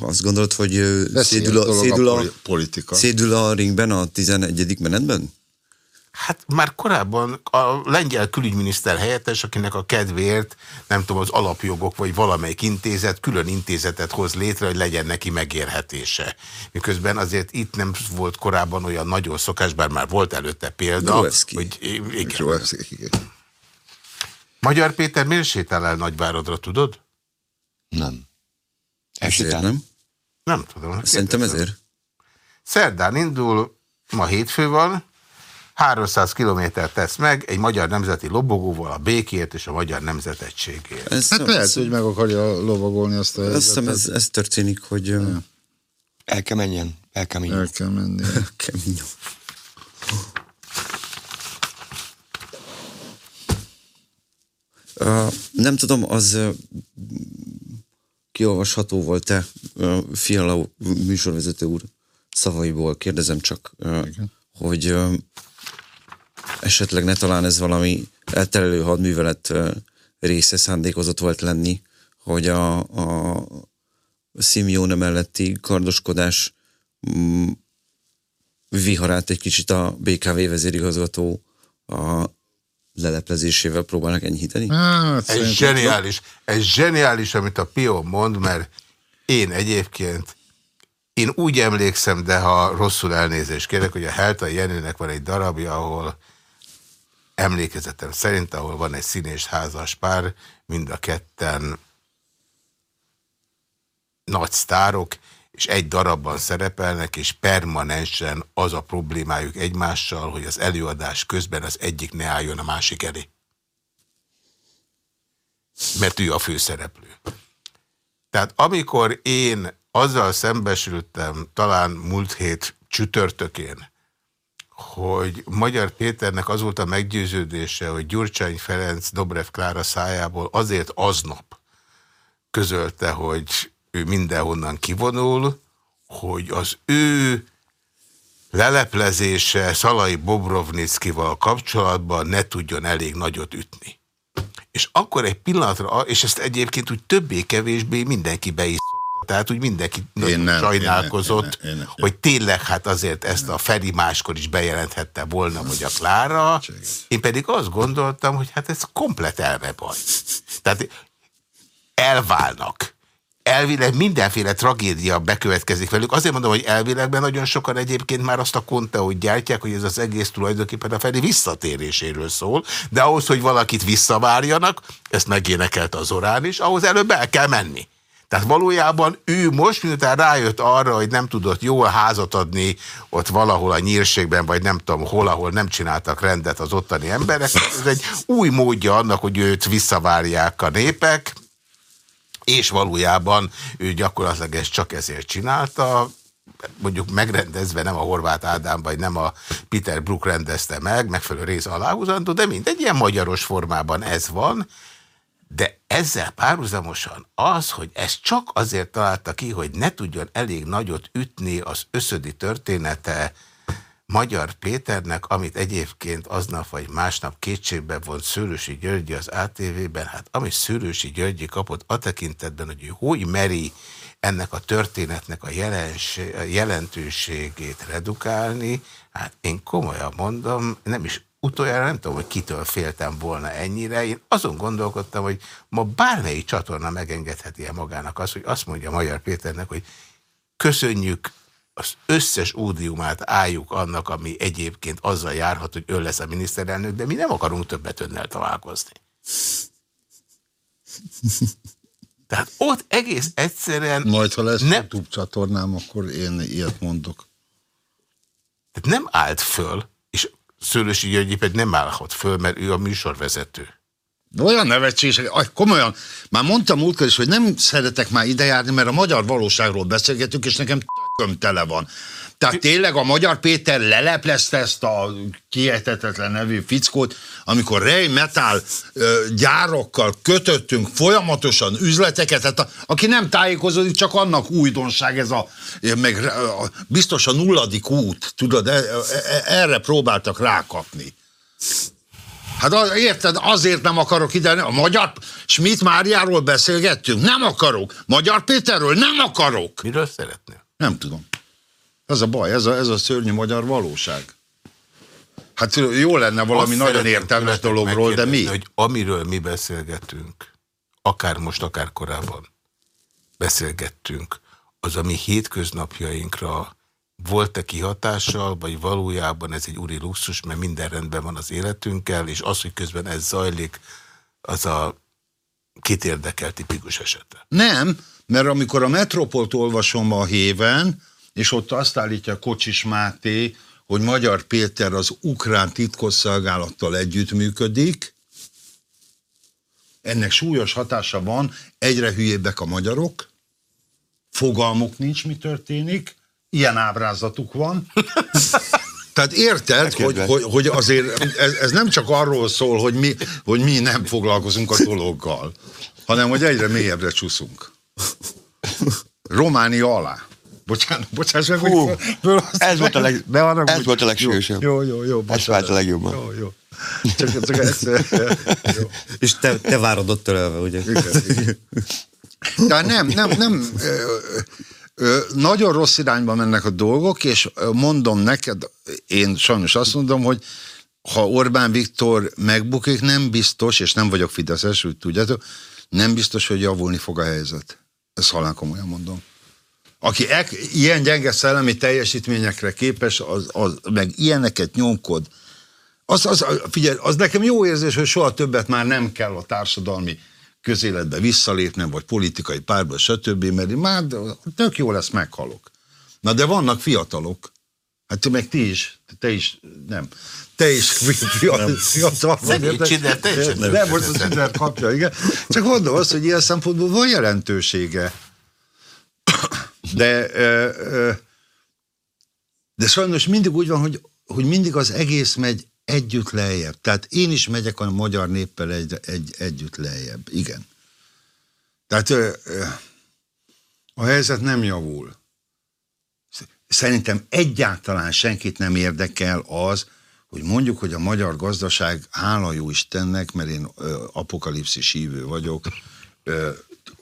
azt gondolod, hogy szédül a, szédül, a, politika. szédül a ringben a 11. menetben? Hát már korábban a lengyel külügyminiszter helyettes, akinek a kedvéért, nem tudom, az alapjogok vagy valamelyik intézet külön intézetet hoz létre, hogy legyen neki megérhetése. Miközben azért itt nem volt korábban olyan nagyon szokás, bár már volt előtte példa, Gruevski. hogy igen. Gruevski, igen. Magyar Péter miért sétál el Nagyvárodra, tudod? Nem. Ezért nem? Nem tudom. Szerintem ezért. Szerdán indul, ma hétfő van, 300 kilométert tesz meg egy magyar nemzeti lobogóval a békért és a magyar nemzetegységért. Ez, hát lehet, hogy meg akarja lovagolni azt a helyzetet. Ez, ez történik, hogy... Ja. El kell menjen, el kell menjen. El kell menni. El kell menjen. Uh, nem tudom, az kiolvasható volt-e Fiala műsorvezető úr szavaiból, kérdezem csak, uh, hogy esetleg ne talán ez valami elterelő hadművelet része szándékozott volt lenni, hogy a, a Simeone melletti kardoskodás mm, viharát egy kicsit a BKV vezérigazgató a leleplezésével próbálnak enyhíteni? Hát, ez zseniális. Ez zseniális, amit a Pio mond, mert én egyébként én úgy emlékszem, de ha rosszul elnézést kérek, hogy a Helta Jenőnek van egy darabja, ahol emlékezetem szerint, ahol van egy színés házas pár, mind a ketten nagy sztárok, és egy darabban szerepelnek, és permanensen az a problémájuk egymással, hogy az előadás közben az egyik ne álljon a másik elé. Mert ő a főszereplő. Tehát amikor én azzal szembesültem, talán múlt hét csütörtökén, hogy Magyar Péternek az volt a meggyőződése, hogy Gyurcsány Ferenc Dobrev Klára szájából azért aznap közölte, hogy ő mindenhonnan kivonul, hogy az ő leleplezése Szalai Bobrovnickival kapcsolatban ne tudjon elég nagyot ütni. És akkor egy pillanatra, és ezt egyébként úgy többé-kevésbé mindenki be is tehát úgy mindenki én nem, sajnálkozott, én nem, én nem, hogy tényleg hát azért ezt a Feri máskor is bejelenthette volna, hogy a Klára. Én pedig azt gondoltam, hogy hát ez komplet elmebaj. Tehát elválnak. Elvileg mindenféle tragédia bekövetkezik velük. Azért mondom, hogy elvilegben nagyon sokan egyébként már azt a konteót gyártják, hogy ez az egész tulajdonképpen a Feri visszatéréséről szól, de ahhoz, hogy valakit visszavárjanak, ezt megénekelte az orán is, ahhoz előbb el kell menni. Tehát valójában ő most, miután rájött arra, hogy nem tudott jól házat adni ott valahol a nyírségben, vagy nem tudom hol, ahol nem csináltak rendet az ottani emberek, ez egy új módja annak, hogy őt visszavárják a népek, és valójában ő gyakorlatilag ezt csak ezért csinálta, mondjuk megrendezve nem a Horváth Ádám, vagy nem a Peter Brook rendezte meg, megfelelő rész aláhúzandó, de mindegy, ilyen magyaros formában ez van, de ezzel párhuzamosan az, hogy ezt csak azért találta ki, hogy ne tudjon elég nagyot ütni az összödi története Magyar Péternek, amit egyébként aznap vagy másnap kétségbe volt Szőrösi Györgyi az ATV-ben, hát amit Szőrösi Györgyi kapott a tekintetben, hogy ő hogy meri ennek a történetnek a jelentőségét redukálni, hát én komolyan mondom, nem is utoljára nem tudom, hogy kitől féltem volna ennyire. Én azon gondolkodtam, hogy ma bármelyik csatorna megengedheti -e magának azt, hogy azt mondja Magyar Péternek, hogy köszönjük az összes ódiumát álljuk annak, ami egyébként azzal járhat, hogy ön lesz a miniszterelnök, de mi nem akarunk többet önnel találkozni. Tehát ott egész egyszerűen... Majd, ha lesz nem... YouTube csatornám, akkor én ilyet mondok. Tehát nem állt föl, és Szőlősi Györgyi pedig nem állhat föl, mert ő a műsorvezető. Olyan nevetséges, komolyan, már mondtam múltkor is, hogy nem szeretek már idejárni, mert a magyar valóságról beszélgetünk, és nekem tököm tele van. Tehát tényleg a Magyar Péter leleplezte ezt a kiejtetetlen nevű fickót, amikor Ray Metal gyárokkal kötöttünk folyamatosan üzleteket, tehát a, aki nem tájékozódik, csak annak újdonság ez a, meg a, biztos a nulladik út, tudod, e, e, e, erre próbáltak rákapni. Hát az, érted, azért nem akarok ide, a magyar Schmidt Máriáról beszélgettünk, nem akarok. Magyar Péterről nem akarok. Miről szeretnél? Nem tudom. Ez a baj, ez a, ez a szörnyű magyar valóság. Hát jó lenne valami Azt nagyon értelmes dologról, de mi? Hogy amiről mi beszélgetünk, akár most, akár korábban beszélgettünk, az a mi hétköznapjainkra volt-e kihatással, vagy valójában ez egy úri luxus, mert minden rendben van az életünkkel, és az, hogy közben ez zajlik, az a kit érdekel tipikus esete? Nem, Mert amikor a Metropolt olvasom a héven, és ott azt állítja Kocsis Máté, hogy Magyar Péter az ukrán titkosszolgálattal együttműködik, ennek súlyos hatása van, egyre hülyébbek a magyarok, fogalmuk nincs, mi történik, ilyen ábrázatuk van. Tehát érted, hogy, hogy, hogy azért ez, ez nem csak arról szól, hogy mi, hogy mi nem foglalkozunk a dologgal, hanem hogy egyre mélyebbre csúszunk. Románia alá. Bocsánat, bocsáss meg, Hú, hogy föl, ez volt a leg- ne haragudj. ez volt a legsősebb. Jó, jó, jó. jó Ez bocsánat. vált a legjobban. Jó, jó. Csak, csak ezt, jó. És te, te várod ott törölve, ugye? De nem, nem, nem. Ö, ö, nagyon rossz irányba mennek a dolgok, és mondom neked, én sajnos azt mondom, hogy ha Orbán Viktor megbukik, nem biztos, és nem vagyok Fideszes, úgy tudjátok, nem biztos, hogy javulni fog a helyzet. Ezt halál komolyan mondom. Aki ek, ilyen gyenge szellemi teljesítményekre képes, az, az, meg ilyeneket nyomkod, az, az, figyelj, az nekem jó érzés, hogy soha többet már nem kell a társadalmi közéletbe visszalépnem, vagy politikai párba, stb., mert már tök jó lesz, meghalok. Na de vannak fiatalok, hát meg ti is, te is, nem, te is fiatal, vagy. Érted? Csider, teljesen Nem, most a Csider kapja, igen. Csak mondom azt, hogy ilyen szempontból van jelentősége. De, de sajnos mindig úgy van, hogy, hogy mindig az egész megy együtt lejjebb. Tehát én is megyek a magyar néppel egy, egy, együtt lejjebb. Igen. Tehát ö, ö, a helyzet nem javul. Szerintem egyáltalán senkit nem érdekel az, hogy mondjuk, hogy a magyar gazdaság, hála jó Istennek, mert én ö, apokalipszis hívő vagyok, ö,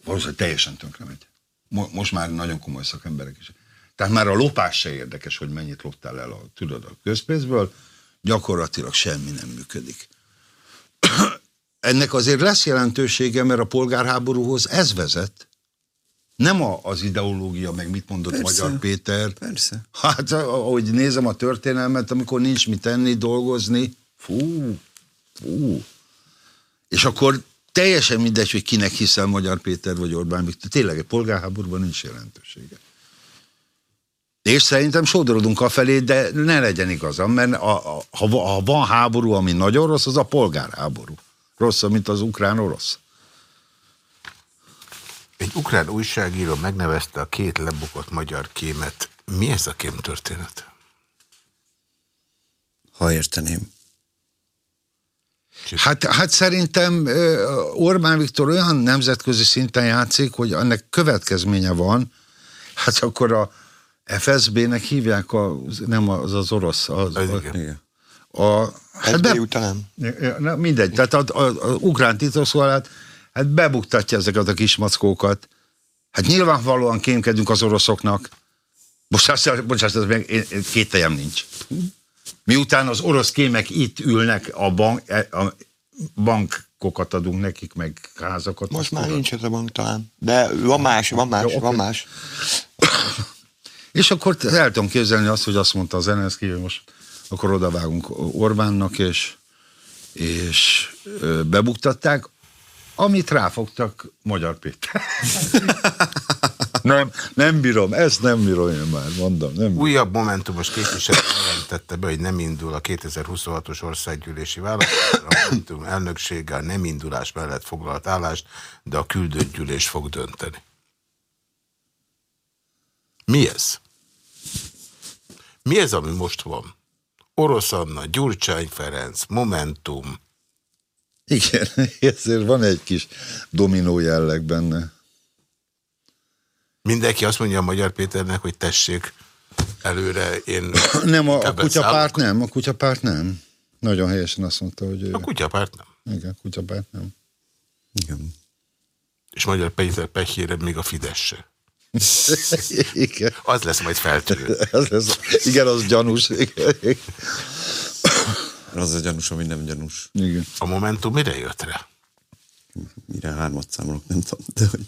valószínűleg teljesen tönkre megy. Mo- most már nagyon komoly szakemberek is. Tehát már a lopás se érdekes, hogy mennyit loptál el a, tudod, a közpénzből, gyakorlatilag semmi nem működik. Ennek azért lesz jelentősége, mert a polgárháborúhoz ez vezet. Nem a, az ideológia, meg mit mondott Persze. Magyar Péter. Persze. Hát, ahogy nézem a történelmet, amikor nincs mit tenni, dolgozni, fú, fú. És akkor teljesen mindegy, hogy kinek hiszel Magyar Péter vagy Orbán Viktor. Tényleg egy polgárháborúban nincs jelentősége. És szerintem sodrodunk a felé, de ne legyen igazam, mert a, a, ha, ha van háború, ami nagyon rossz, az a polgárháború. Rosszabb, mint az ukrán-orosz. Egy ukrán újságíró megnevezte a két lebukott magyar kémet. Mi ez a kém történet? Ha érteném. Hát, hát szerintem Orbán Viktor olyan nemzetközi szinten játszik, hogy ennek következménye van, hát akkor a FSB-nek hívják, a, nem az az orosz, az, Az a, igen. A, hát be, talán. na, mindegy, tehát a, a, a ukrán titkosszolgálat hát bebuktatja ezeket a kismackókat. Hát nyilvánvalóan kémkedünk az oroszoknak. Bocsánat, bocsánat, meg én, én kételjem nincs. Miután az orosz kémek itt ülnek, a, bank, a bankokat adunk nekik, meg házakat. Most már nincs ez a bank talán. De van más, van más, Jó, van oké. más. És akkor el tudom képzelni azt, hogy azt mondta az Zelenszky, hogy most akkor odavágunk Orbánnak, és, és bebuktatták, amit ráfogtak Magyar Péter. nem, nem bírom, ezt nem bírom én már, mondom. Nem bírom. Újabb momentumos képviselő jelentette be, hogy nem indul a 2026-os országgyűlési választásra. A Momentum elnöksége a nem indulás mellett foglalt állást, de a küldött gyűlés fog dönteni. Mi ez? Mi ez, ami most van? Orosz Anna, Gyurcsány Ferenc, Momentum. Igen, ezért van egy kis dominó jelleg benne. Mindenki azt mondja a Magyar Péternek, hogy tessék előre, én Nem, a, a kutyapárt nem, a kutyapárt nem. Nagyon helyesen azt mondta, hogy ő, A kutyapárt nem. igen, a kutyapárt nem. Igen. És Magyar Péter pehjére még a Fidesz se. igen. Az lesz majd feltűnő. Lesz, igen, az gyanús. Igen. Az a gyanús, ami nem gyanús. igen. A Momentum mire jött rá? Mire hármat számolok, nem tudom, de hogy...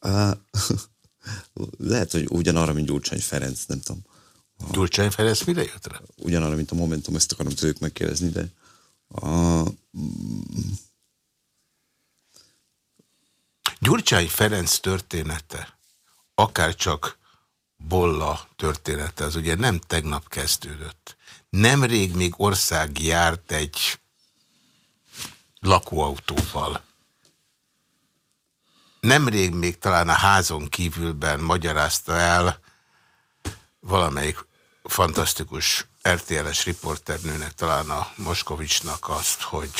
Á, Lehet, hogy ugyanarra, mint Gyurcsány Ferenc, nem tudom. Gyurcsány Ferenc mire jött rá? Ugyanarra, mint a Momentum, ezt akarom tőlük megkérdezni, de a, Gyurcsány Ferenc története, akár csak Bolla története, az ugye nem tegnap kezdődött. Nemrég még ország járt egy lakóautóval. Nemrég még talán a házon kívülben magyarázta el valamelyik fantasztikus RTL-es riporternőnek, talán a Moskovicsnak azt, hogy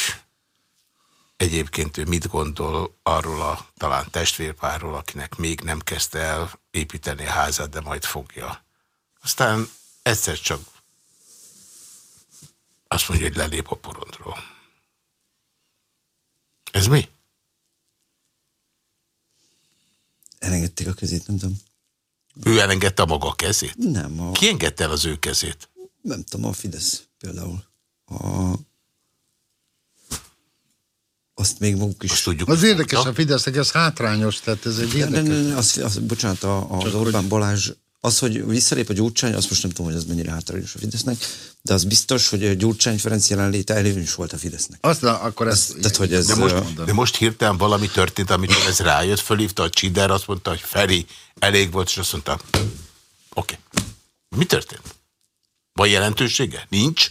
egyébként ő mit gondol arról a talán testvérpárról, akinek még nem kezdte el építeni a házat, de majd fogja. Aztán egyszer csak azt mondja, hogy lelép a porondról. Ez mi? Elengedték a kezét, nem tudom. Ő elengedte a maga kezét? Nem. A, Ki engedte el az ő kezét? nem tudom, a Fidesz például. A, azt még maguk is... Azt tudjuk. Az érdekes, a Fidesznek ez hátrányos, tehát ez egy De, de, érdekes. de, de, az, az, bocsánat, a, az Csak Orbán hogy- Balázs, az, hogy visszalép a Gyurcsány, azt most nem tudom, hogy az mennyire hátrányos a Fidesznek, de az biztos, hogy a Gyurcsány Ferenc jelenléte előnyös volt a Fidesznek. Azt, akkor Ez- ezt... tehát, hogy ez- De most, de most hirtelen valami történt, amikor ez rájött, fölhívta a Csider, azt mondta, hogy Feri, elég volt, és azt mondta, oké. Okay. Mi történt? Van jelentősége? Nincs?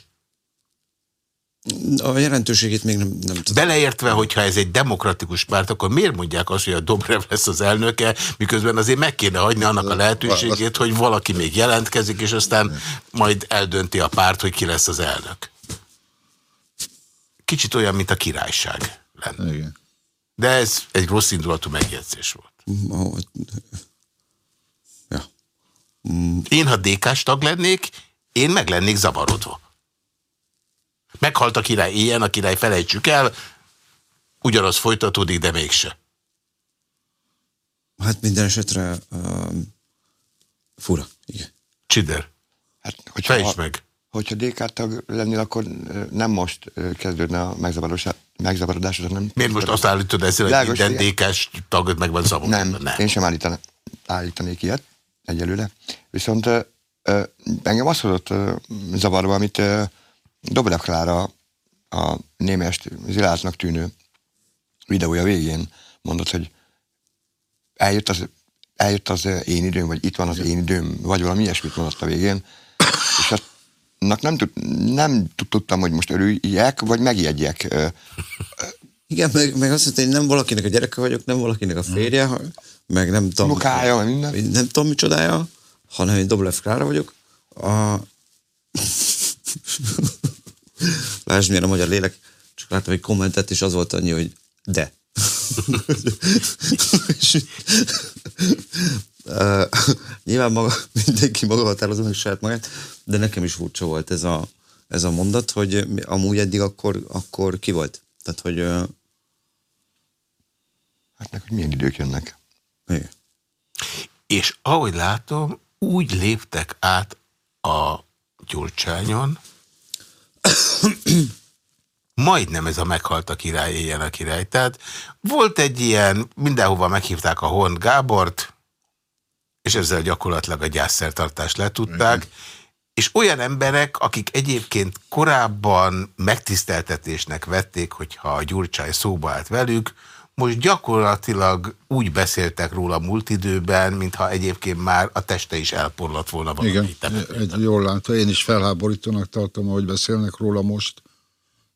A jelentőségét még nem, nem tudom. Beleértve, hogyha ez egy demokratikus párt, akkor miért mondják azt, hogy a Dobrev lesz az elnöke, miközben azért meg kéne hagyni annak a lehetőségét, hogy valaki még jelentkezik, és aztán majd eldönti a párt, hogy ki lesz az elnök. Kicsit olyan, mint a királyság lenne. Igen. De ez egy rossz indulatú megjegyzés volt. Ahogy- Ja. Én, ha DK-s tag lennék, én meg lennék zavarodva. Meghalt a király ilyen, a király felejtsük el, ugyanaz folytatódik, de mégse. Hát minden esetre um, fura, igen. Csider, Hát, hogyha, fejtsd meg. hogyha DK tag lennél, akkor nem most kezdődne a megzavarodás, megzavarodás hanem... Miért most azt állítod ezzel, hogy minden. DK-s tagod meg van zavarodva? Nem, nem. én sem állítana, állítanék ilyet egyelőre. Viszont ö, engem azt hozott ö, zavarba, amit ö, Dobrev Klára a némest zilátnak tűnő videója végén mondott, hogy eljött az, eljött az én időm, vagy itt van az én időm, vagy valami ilyesmit mondott a végén, és azt nem, tud, nem tudtam, hogy most örüljek, vagy megijedjek. Igen, meg, meg azt mondta, hogy nem valakinek a gyereke vagyok, nem valakinek a férje, meg nem tudom... Unokája, meg minden. Nem tudom micsodája, hanem én Doblev Klára vagyok. A... Lásd, milyen a magyar lélek. Csak láttam egy kommentet, és az volt annyi, hogy de. És- Ö, Nyilván maga, mindenki maga határozza meg saját magát, de nekem is furcsa volt ez a, ez a mondat, hogy amúgy eddig akkor, akkor ki volt? Tehát, hogy ö, hát hogy milyen idők jönnek. igen. És ahogy látom, úgy léptek át a Gyurcsányon, majdnem ez a meghalt a király, éljen a király. Tehát volt egy ilyen, mindenhova meghívták a Horn Gábort, és ezzel gyakorlatilag a gyászszertartást letudták, és olyan emberek, akik egyébként korábban megtiszteltetésnek vették, hogyha a Gyurcsány szóba állt velük, most gyakorlatilag úgy beszéltek róla múlt időben, mintha egyébként már a teste is elporlott volna Igen, valamit temetőben. egy, jól látva. Én is felháborítónak tartom, ahogy beszélnek róla most.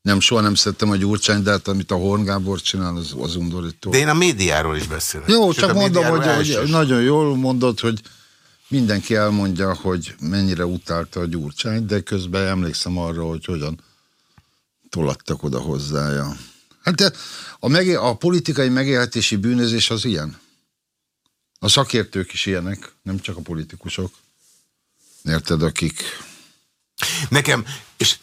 Nem, soha nem szedtem a gyurcsány, de hát amit a Horn Gábor csinál, az, az undorító. De én a médiáról is beszélek. Jó, Sőt, csak mondom, hogy, hogy nagyon jól mondod, hogy mindenki elmondja, hogy mennyire utálta a gyurcsányt, de közben emlékszem arra, hogy hogyan tolattak oda hozzája. Hát de a, megé- a politikai megélhetési bűnözés az ilyen. A szakértők is ilyenek, nem csak a politikusok. Érted, akik... Nekem, és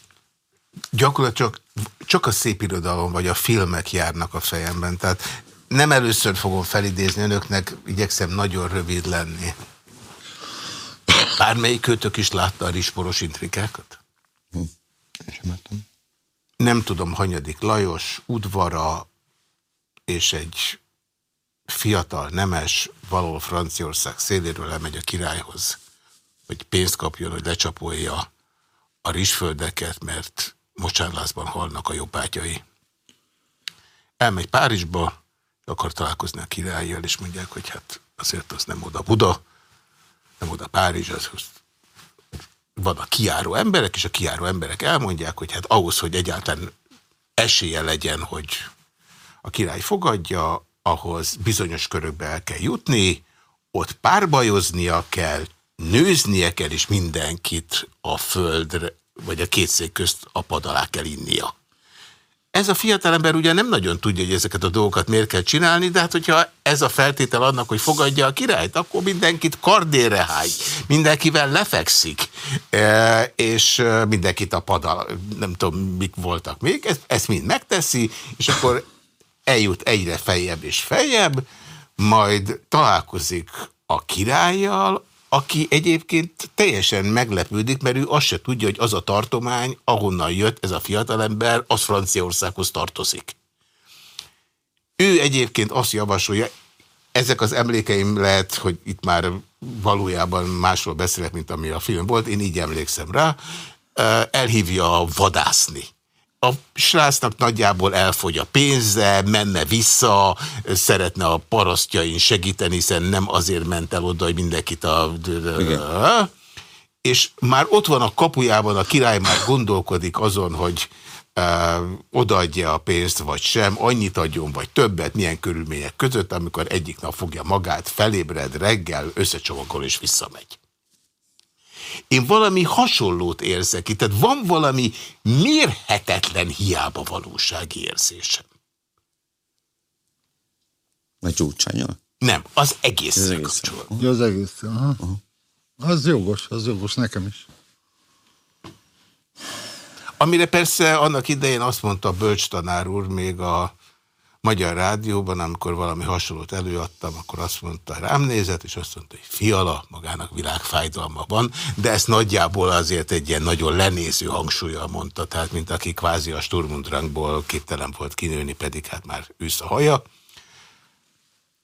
gyakorlatilag csak, a szép irodalom vagy a filmek járnak a fejemben, tehát nem először fogom felidézni önöknek, igyekszem nagyon rövid lenni. Bármelyik kötök is látta a risporos intrikákat? Én sem láttam. Nem tudom, hanyadik Lajos, udvara és egy fiatal nemes való Franciaország széléről elmegy a királyhoz, hogy pénzt kapjon, hogy lecsapolja a rizsföldeket, mert mocsárlázban halnak a jobbágyai. Elmegy Párizsba, akar találkozni a királlyal, és mondják, hogy hát azért az nem oda Buda, nem oda Párizs, az, az van a kiáró emberek, és a kiáró emberek elmondják, hogy hát ahhoz, hogy egyáltalán esélye legyen, hogy a király fogadja, ahhoz bizonyos körökbe el kell jutni, ott párbajoznia kell, nőznie kell, és mindenkit a földre, vagy a két szék közt a pad alá kell innia. Ez a fiatalember ugye nem nagyon tudja, hogy ezeket a dolgokat miért kell csinálni, de hát hogyha ez a feltétel annak, hogy fogadja a királyt, akkor mindenkit kardére hány, mindenkivel lefekszik, e, és e, mindenkit a padal, nem tudom, mik voltak még, ezt, ezt mind megteszi, és akkor eljut egyre feljebb és feljebb, majd találkozik a királlyal, aki egyébként teljesen meglepődik, mert ő azt se tudja, hogy az a tartomány, ahonnan jött ez a fiatalember, az Franciaországhoz tartozik. Ő egyébként azt javasolja, ezek az emlékeim lehet, hogy itt már valójában másról beszélek, mint ami a film volt, én így emlékszem rá, elhívja vadászni a srácnak nagyjából elfogy a pénze, menne vissza, szeretne a parasztjain segíteni, hiszen nem azért ment el oda, hogy mindenkit a... Igen. És már ott van a kapujában, a király már gondolkodik azon, hogy uh, odaadja a pénzt, vagy sem, annyit adjon, vagy többet, milyen körülmények között, amikor egyik nap fogja magát, felébred reggel, összecsomagol és visszamegy. Én valami hasonlót érzek itt, tehát van valami mérhetetlen hiába valósági érzésem. Vagy csúcsányal? Nem, az egész az egész. Ja, az egész, aha. aha. Az jogos, az jogos nekem is. Amire persze annak idején azt mondta a bölcs tanár úr még a Magyar Rádióban, amikor valami hasonlót előadtam, akkor azt mondta, rám nézett, és azt mondta, hogy fiala, magának világfájdalma van, de ezt nagyjából azért egy ilyen nagyon lenéző hangsúlyjal mondta, tehát mint aki kvázi a Sturmundrangból képtelen volt kinőni, pedig hát már ősz a haja.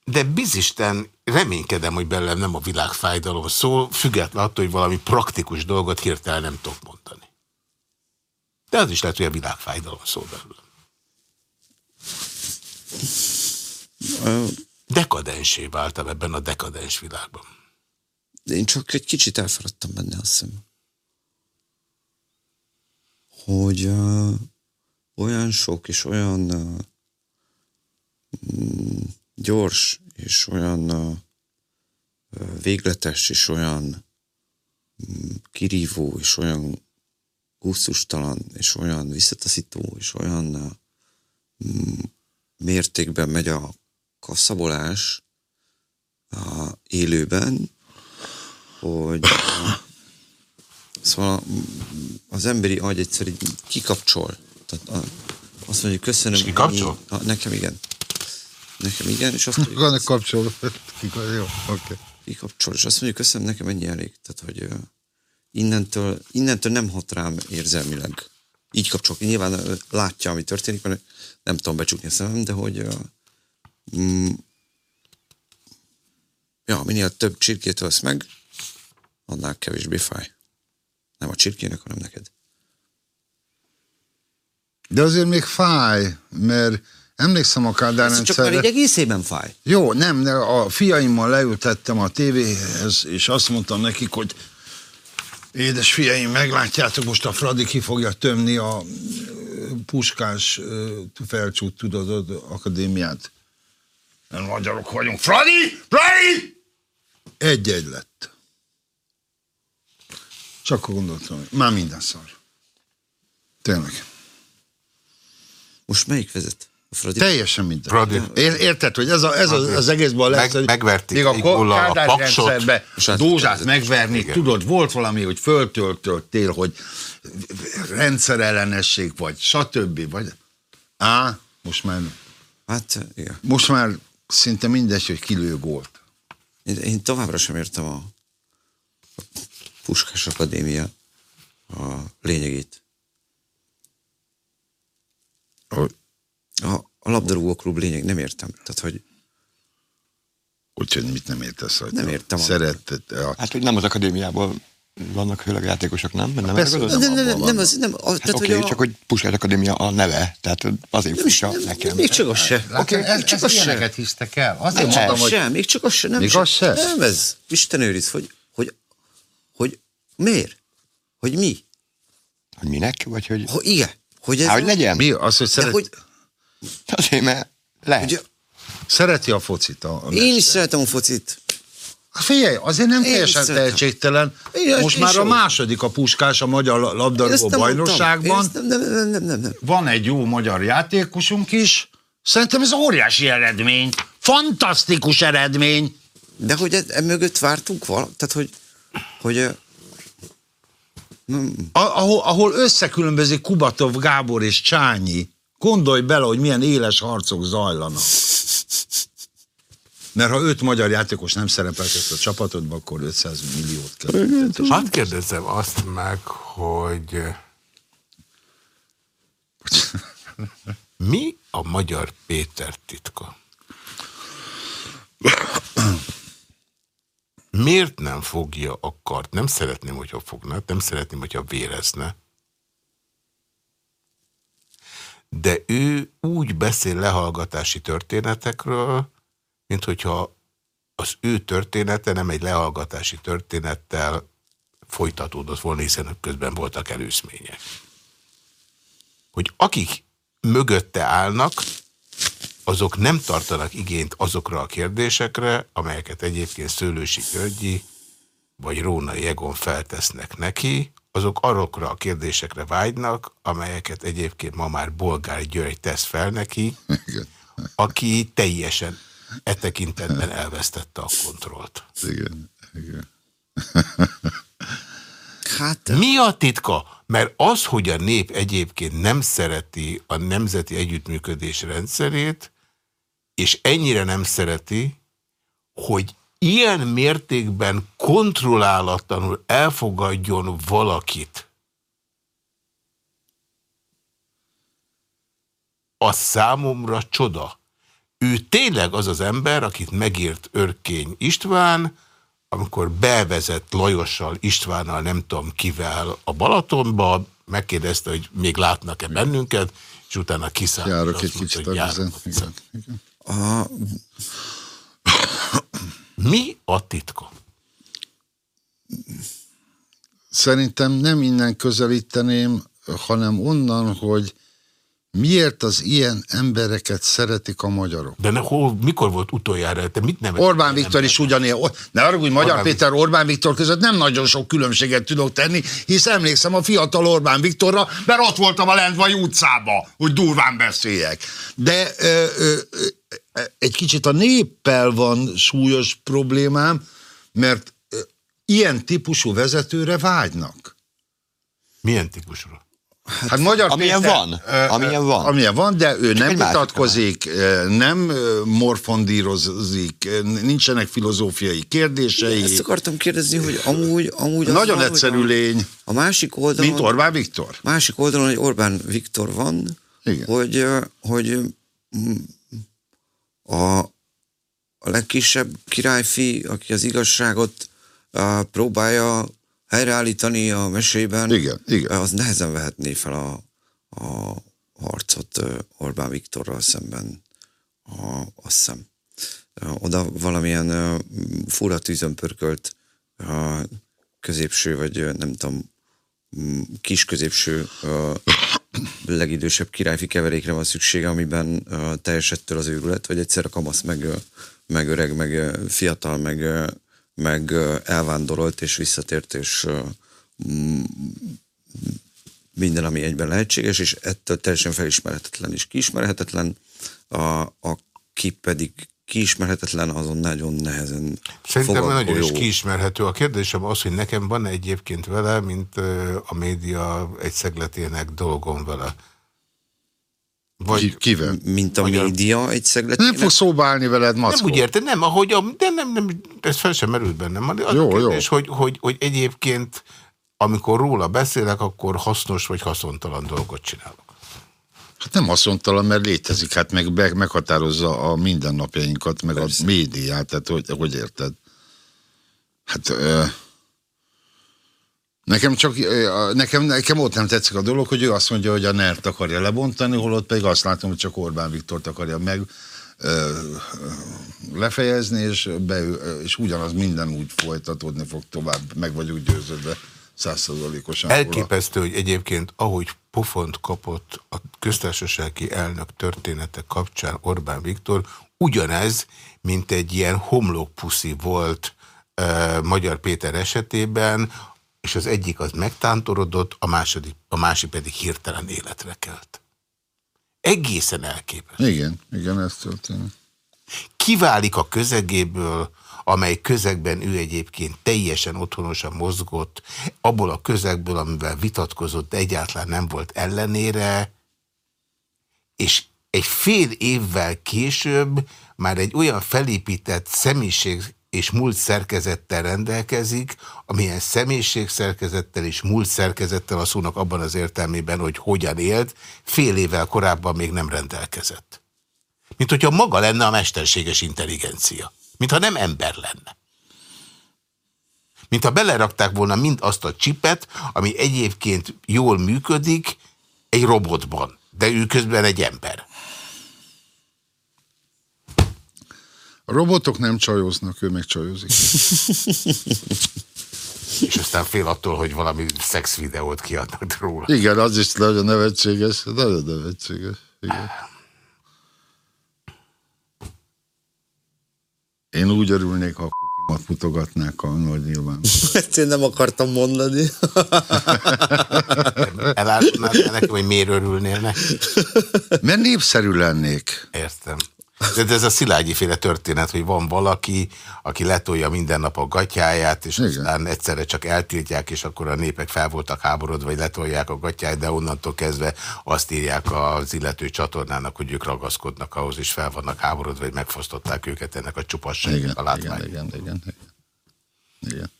De bizisten reménykedem, hogy belőlem nem a világfájdalom szól, független attól, hogy valami praktikus dolgot hirtelen nem tudok mondani. De az is lehet, hogy a világfájdalom szól belőlem. Dekadensé váltam ebben a dekadens világban. Én csak egy kicsit elfáradtam benne, azt hiszem. Hogy uh, olyan sok és olyan uh, gyors és olyan uh, végletes és olyan um, kirívó és olyan gusztustalan és olyan visszataszító és olyan uh, mértékben megy a kasszabolás a élőben, hogy szóval az emberi agy egyszer így kikapcsol. Tehát a, azt mondja, köszönöm. És kikapcsol? Ennyi, nekem igen. Nekem igen, és azt mondja... Van kapcsol. Jó, oké. Okay. Kikapcsol, és azt mondja, köszönöm, nekem ennyi elég. Tehát, hogy innentől, innentől nem hat rám érzelmileg. Így kapcsolok. Nyilván látja, ami történik, mert nem tudom becsukni a szemem, de hogy mm, ja, minél több csirkét vesz meg, annál kevésbé fáj. Nem a csirkének, hanem neked. De azért még fáj, mert emlékszem a Kádár Ez csak már egy egészében fáj. Jó, nem, de a fiaimmal leültettem a tévéhez, és azt mondtam nekik, hogy édes fiaim, meglátjátok, most a Fradi ki fogja tömni a puskás felcsút, tudod, akadémiát. Nem magyarok vagyunk. Fradi! Fradi! Egy-egy lett. Csak akkor gondoltam, hogy már minden szar. Tényleg. Most melyik vezet? Fradi? Teljesen minden. Fradi. Érted, hogy ez, a, ez az, az egészben lesz, Meg, megverték még a, a, a paksot. Dózsát megverni, igen. tudod, volt valami, hogy föltöltöttél, hogy rendszerellenesség vagy, stb. Vagy, á, most már... Hát, igen. Most már szinte mindegy, hogy kilő gólt. Én, én továbbra sem értem a, a Puskás Akadémia a lényegét. A, a, a labdarúgó klub lényeg, nem értem. Tehát, hogy Úgyhogy mit nem értesz? Hogy nem értem. Szeretted. A... Hát, hogy nem az akadémiából vannak főleg játékosok, nem? Nem, Persze, Nem, nem, nem, nem, az, nem, az, Hát tehát, oké, hogy okay, a, csak hogy Puskás Akadémia a neve, tehát azért nem furcsa nem, nekem. még csak az se. Oké, még ez, csak ez az se. ilyeneket hisztek el. Még Azért csak mondom, hogy még csak az se. Nem, Még az se? Nem ez. Isten őriz, hogy, hogy, hogy miért? Hogy mi? Hogy minek, vagy hogy... Hogy igen. Hogy ez Há, hogy a- legyen? mi az, hogy De szeret, hogy, Azért, mert lehet. hogy szereti a focit a, a én is mester. szeretem a focit. Hát Figyelj, azért nem Én teljesen tehetségtelen. Igen, Most én már a második a puskás a magyar Én labdarúgó. Én bajnokságban. nem, nem, nem, nem, nem. Van egy jó magyar játékosunk is. Szerintem ez óriási eredmény. Fantasztikus eredmény. De hogy e, e mögött vártunk valamit? Tehát, hogy, hogy A, ahol, ahol összekülönbözik Kubatov Gábor és Csányi. Gondolj bele, hogy milyen éles harcok zajlanak. Mert ha öt magyar játékos nem szerepeltet a csapatodban, akkor 500 milliót kell. Hadd kérdezzem azt meg, hogy mi a magyar Péter titka? Miért nem fogja a kart? Nem szeretném, hogyha fogna, nem szeretném, hogyha vérezne. De ő úgy beszél lehallgatási történetekről, mint hogyha az ő története nem egy lehallgatási történettel folytatódott volna, hiszen közben voltak előzmények. Hogy akik mögötte állnak, azok nem tartanak igényt azokra a kérdésekre, amelyeket egyébként Szőlősi Györgyi vagy Rónai Egon feltesznek neki, azok arokra a kérdésekre vágynak, amelyeket egyébként ma már Bolgár György tesz fel neki, Igen. aki teljesen e tekintetben elvesztette a kontrollt. Igen. Igen. hát Mi a titka? Mert az, hogy a nép egyébként nem szereti a nemzeti együttműködés rendszerét, és ennyire nem szereti, hogy ilyen mértékben kontrollálatlanul elfogadjon valakit, az számomra csoda. Ő tényleg az az ember, akit megírt Örkény István, amikor bevezett Lajossal, Istvánnal, nem tudom kivel a Balatonba, megkérdezte, hogy még látnak-e bennünket, és utána kiszállt. Járok egy kicsit a vizen. a, Mi a titka? Szerintem nem innen közelíteném, hanem onnan, hogy miért az ilyen embereket szeretik a magyarok. De ne, hol, mikor volt utoljára? Te mit neveztél? Orbán Viktor is ugyanilyen. Ne arra, hogy Magyar Orbán Péter Orbán Viktor között nem nagyon sok különbséget tudok tenni, hisz emlékszem a fiatal Orbán Viktorra, mert ott voltam a Lendvai utcába, hogy durván beszéljek. De ö, ö, egy kicsit a néppel van súlyos problémám, mert ilyen típusú vezetőre vágynak. Milyen típusra? Hát Magyar Amilyen Péter, van. ö, Amilyen van. Amilyen van, de ő nem egy másik vitatkozik, nem morfondírozik, nincsenek filozófiai kérdései. ezt akartam kérdezni, hogy amúgy, amúgy az Nagyon van, hogy egyszerű a, lény, a másik oldalon, mint Orbán Viktor. másik oldalon egy Orbán Viktor van, Igen. hogy, hogy mm, a, a legkisebb királyfi, aki az igazságot á, próbálja helyreállítani a mesében, Igen, igen. az nehezen vehetné fel a, a harcot Orbán Viktorral szemben, a, azt hiszem. Oda valamilyen fura tűzön pörkölt középső, vagy nem tudom, kis középső legidősebb királyfi keverékre van szüksége, amiben teljesettől az őrület, vagy egyszer a kamasz meg, meg öreg, meg fiatal, meg, meg elvándorolt és visszatért, és minden, ami egyben lehetséges, és ettől teljesen felismerhetetlen és kiismerhetetlen, a, aki pedig kiismerhetetlen, azon nagyon nehezen Szerintem nagyon is golyó. kiismerhető. A kérdésem az, hogy nekem van egyébként vele, mint a média egy szegletének dolgom vele. Vagy Ki, kivel? Mint a Magyar- média egy szegletének. Nem fog szóba állni veled, nem Mackó. úgy érted, nem, ahogy a, de nem, nem, ez fel sem merült bennem. Az Jó, a kérdés, jó. Hogy, hogy, hogy egyébként, amikor róla beszélek, akkor hasznos vagy haszontalan dolgot csinálok. Hát nem haszontalan, mert létezik, hát meg, meg meghatározza a mindennapjainkat, meg Persze. a médiát, tehát hogy, hogy érted? Hát ö, Nekem csak, nekem, nekem ott nem tetszik a dolog, hogy ő azt mondja, hogy a NERT akarja lebontani, holott pedig azt látom, hogy csak Orbán Viktort akarja meg ö, lefejezni, és, be, és ugyanaz minden úgy folytatódni fog tovább, meg vagyok győződve százszerzalékosan. Elképesztő, hogy egyébként ahogy pofont kapott a köztársasági elnök története kapcsán Orbán Viktor, ugyanez, mint egy ilyen homlokpuszi volt uh, Magyar Péter esetében, és az egyik az megtántorodott, a, második, a másik pedig hirtelen életre kelt. Egészen elképesztő. Igen, igen, ez történik. Kiválik a közegéből, amely közegben ő egyébként teljesen otthonosan mozgott, abból a közegből, amivel vitatkozott, de egyáltalán nem volt ellenére, és egy fél évvel később már egy olyan felépített személyiség és múlt szerkezettel rendelkezik, amilyen személyiség szerkezettel és múlt szerkezettel a szónak abban az értelmében, hogy hogyan élt, fél évvel korábban még nem rendelkezett. Mint hogyha maga lenne a mesterséges intelligencia. Mintha nem ember lenne. Mintha belerakták volna mind azt a csipet, ami egyébként jól működik egy robotban, de ő közben egy ember. A robotok nem csajoznak, ő meg csajozik. És aztán fél attól, hogy valami szexvideót kiadnak róla. Igen, az is nagyon nevetséges, nagyon nevetséges. Igen. Én úgy örülnék, ha kukimat mutogatnák a nagy nyilván. Ezt én nem akartam mondani. Elárulnád nekem, hogy miért örülnél neki? Mert népszerű lennék. Értem. De ez a Szilágyi féle történet, hogy van valaki, aki letolja minden nap a gatyáját, és Igen. aztán egyszerre csak eltiltják, és akkor a népek fel voltak háborodva, vagy letolják a gatyáját, de onnantól kezdve azt írják az illető csatornának, hogy ők ragaszkodnak ahhoz, és fel vannak háborodva, hogy megfosztották őket ennek a csupasságnak a látvány. Igen, igen, igen, igen. igen.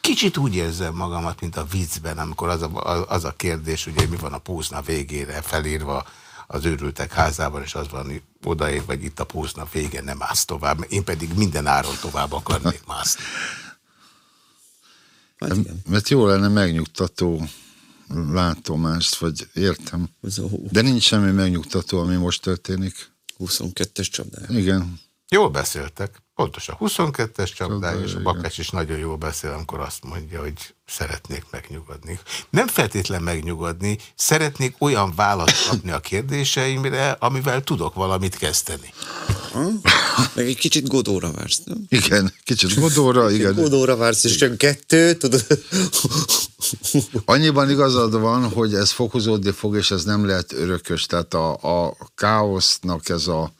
Kicsit úgy érzem magamat, mint a viccben, amikor az a, az a kérdés, ugye mi van a pózna végére felírva, az őrültek házában, és az van odaér, vagy itt a póznap vége, nem állsz tovább. Én pedig minden áron tovább akarnék mászni. Hát Mert jó lenne megnyugtató látomást, vagy értem. De nincs semmi megnyugtató, ami most történik. 22-es csapdája. Igen. Jól beszéltek. Pontosan 22-es csapdája, és a Bakács is nagyon jól beszél, amikor azt mondja, hogy szeretnék megnyugodni. Nem feltétlen megnyugodni, szeretnék olyan választ kapni a kérdéseimre, amivel tudok valamit kezdeni. Meg egy kicsit Godóra vársz, nem? Igen, kicsit Godóra, igen. Godóra vársz, és csak kettő, tudod? Annyiban igazad van, hogy ez fokozódni fog, és ez nem lehet örökös. Tehát a, a káosznak ez a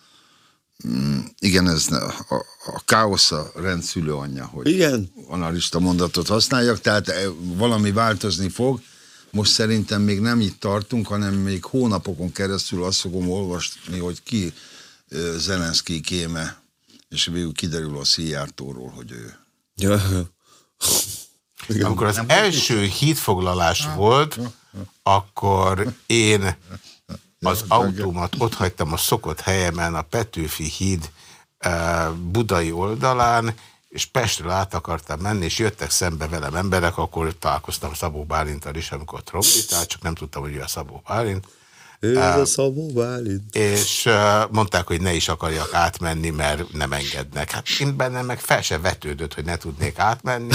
igen, ez a, a káosz a rendszülő anyja, hogy igen. analista mondatot használjak, tehát e, valami változni fog. Most szerintem még nem itt tartunk, hanem még hónapokon keresztül azt fogom olvasni, hogy ki Zelenszky kéme, és végül kiderül a Szijjártóról, hogy ő. Ja. Igen. Amikor az első hídfoglalás volt, akkor én az autómat ott hagytam a szokott helyemen, a Petőfi híd eh, budai oldalán, és Pestről át akartam menni, és jöttek szembe velem emberek, akkor találkoztam Szabó Bálintal is, amikor trombitált, csak nem tudtam, hogy ő a Szabó Bálint. Ő uh, a Szabó Bálint. És uh, mondták, hogy ne is akarjak átmenni, mert nem engednek. Hát én bennem meg fel se vetődött, hogy ne tudnék átmenni.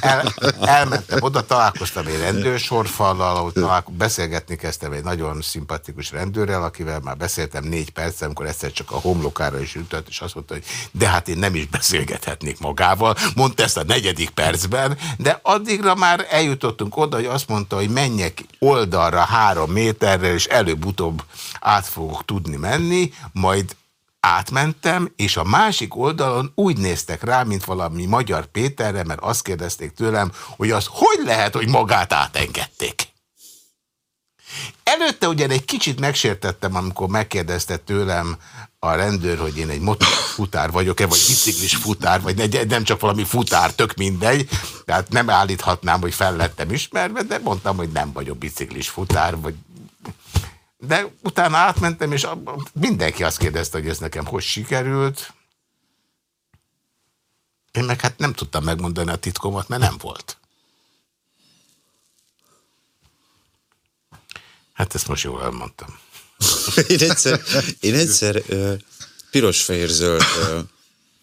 El, elmentem oda, találkoztam egy rendőrsorfallal, ahol találko, beszélgetni kezdtem egy nagyon szimpatikus rendőrrel, akivel már beszéltem négy perc, amikor egyszer csak a homlokára is ütött, és azt mondta, hogy de hát én nem is beszélgethetnék magával. Mondta ezt a negyedik percben, de addigra már eljutottunk oda, hogy azt mondta, hogy menjek oldalra három méterre, erre, és előbb-utóbb át fogok tudni menni, majd átmentem, és a másik oldalon úgy néztek rá, mint valami magyar Péterre, mert azt kérdezték tőlem, hogy az hogy lehet, hogy magát átengedték. Előtte ugyan egy kicsit megsértettem, amikor megkérdezte tőlem a rendőr, hogy én egy motorfutár vagyok-e, vagy biciklis futár, vagy nem csak valami futár, tök mindegy. Tehát nem állíthatnám, hogy fel lettem ismerve, de mondtam, hogy nem vagyok biciklis futár, vagy de utána átmentem, és mindenki azt kérdezte, hogy ez nekem hogy sikerült. Én meg hát nem tudtam megmondani a titkomat, mert nem volt. Hát ezt most jól elmondtam. én egyszer, én egyszer uh, piros-fehér-zöld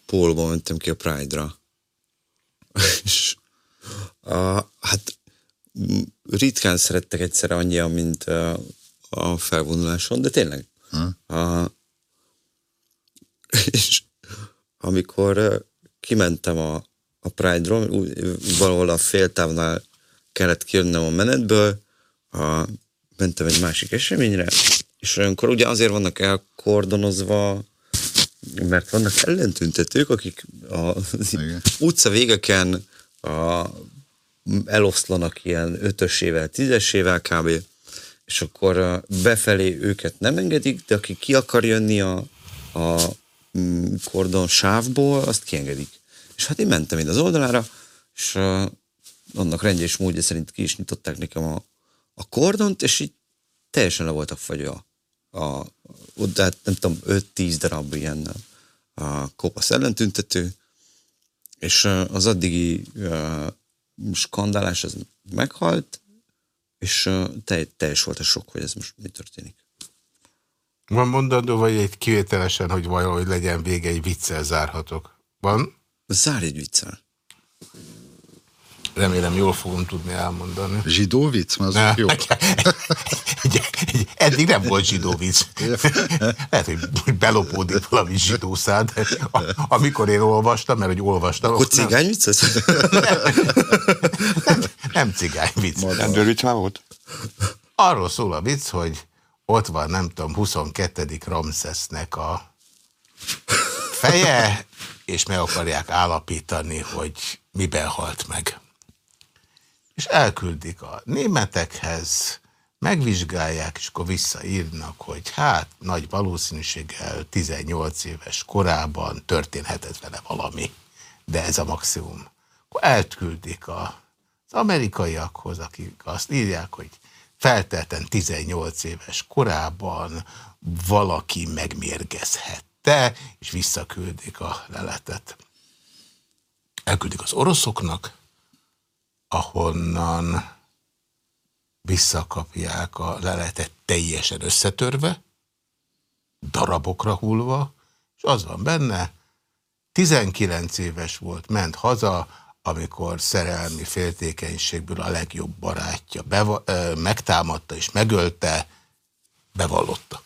pólban mentem ki a Pride-ra. És uh, hát ritkán szerettek egyszerre annyian, mint a felvonuláson, de tényleg. Uh, és amikor kimentem a, a Pride-ról, valahol a féltávnál kellett kijönnem a menetből, uh, mentem egy másik eseményre, és olyankor ugye azért vannak elkordonozva, mert vannak ellentüntetők, akik a utca végeken a, eloszlanak ilyen ötösével, tízesével kb. És akkor befelé őket nem engedik, de aki ki akar jönni a, a mm, kordon sávból, azt kiengedik. És hát én mentem ide az oldalára, és annak rendje és módja szerint ki is nyitották nekem a, a kordont, és így teljesen le voltak fagyva. A, de hát nem tudom, 5-10 darab ilyen a kopasz ellentüntető, és az addigi skandálás az meghalt, és teljes volt a sok, hogy ez most mi történik. Van mondandó, vagy egy kivételesen, hogy valahogy legyen vége, egy viccel zárhatok? Van? Zárj egy viccel. Remélem jól fogom tudni elmondani. Zsidó vicc? Az ne, jó. Eddig nem volt zsidó vicc. Lehet, hogy belopódik valami zsidószád. Amikor én olvastam, mert hogy olvastam. Akkor cigány vicc ez? Nem, nem cigány vicc. Rendőr vicc már volt? Arról szól a vicc, hogy ott van, nem tudom, 22. Ramszesznek a feje, és meg akarják állapítani, hogy miben halt meg és elküldik a németekhez, megvizsgálják, és akkor visszaírnak, hogy hát nagy valószínűséggel 18 éves korában történhetett vele valami, de ez a maximum. Akkor elküldik a, az amerikaiakhoz, akik azt írják, hogy feltelten 18 éves korában valaki megmérgezhette, és visszaküldik a leletet. Elküldik az oroszoknak, ahonnan visszakapják a leletet teljesen összetörve, darabokra hullva, és az van benne, 19 éves volt, ment haza, amikor szerelmi féltékenységből a legjobb barátja beva, megtámadta és megölte, bevallotta.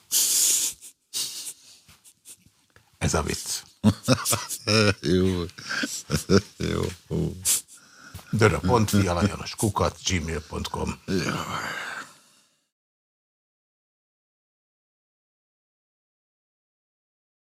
Ez a vicc. jó. jó. dörö.fi, alajanos kukat, gmail.com.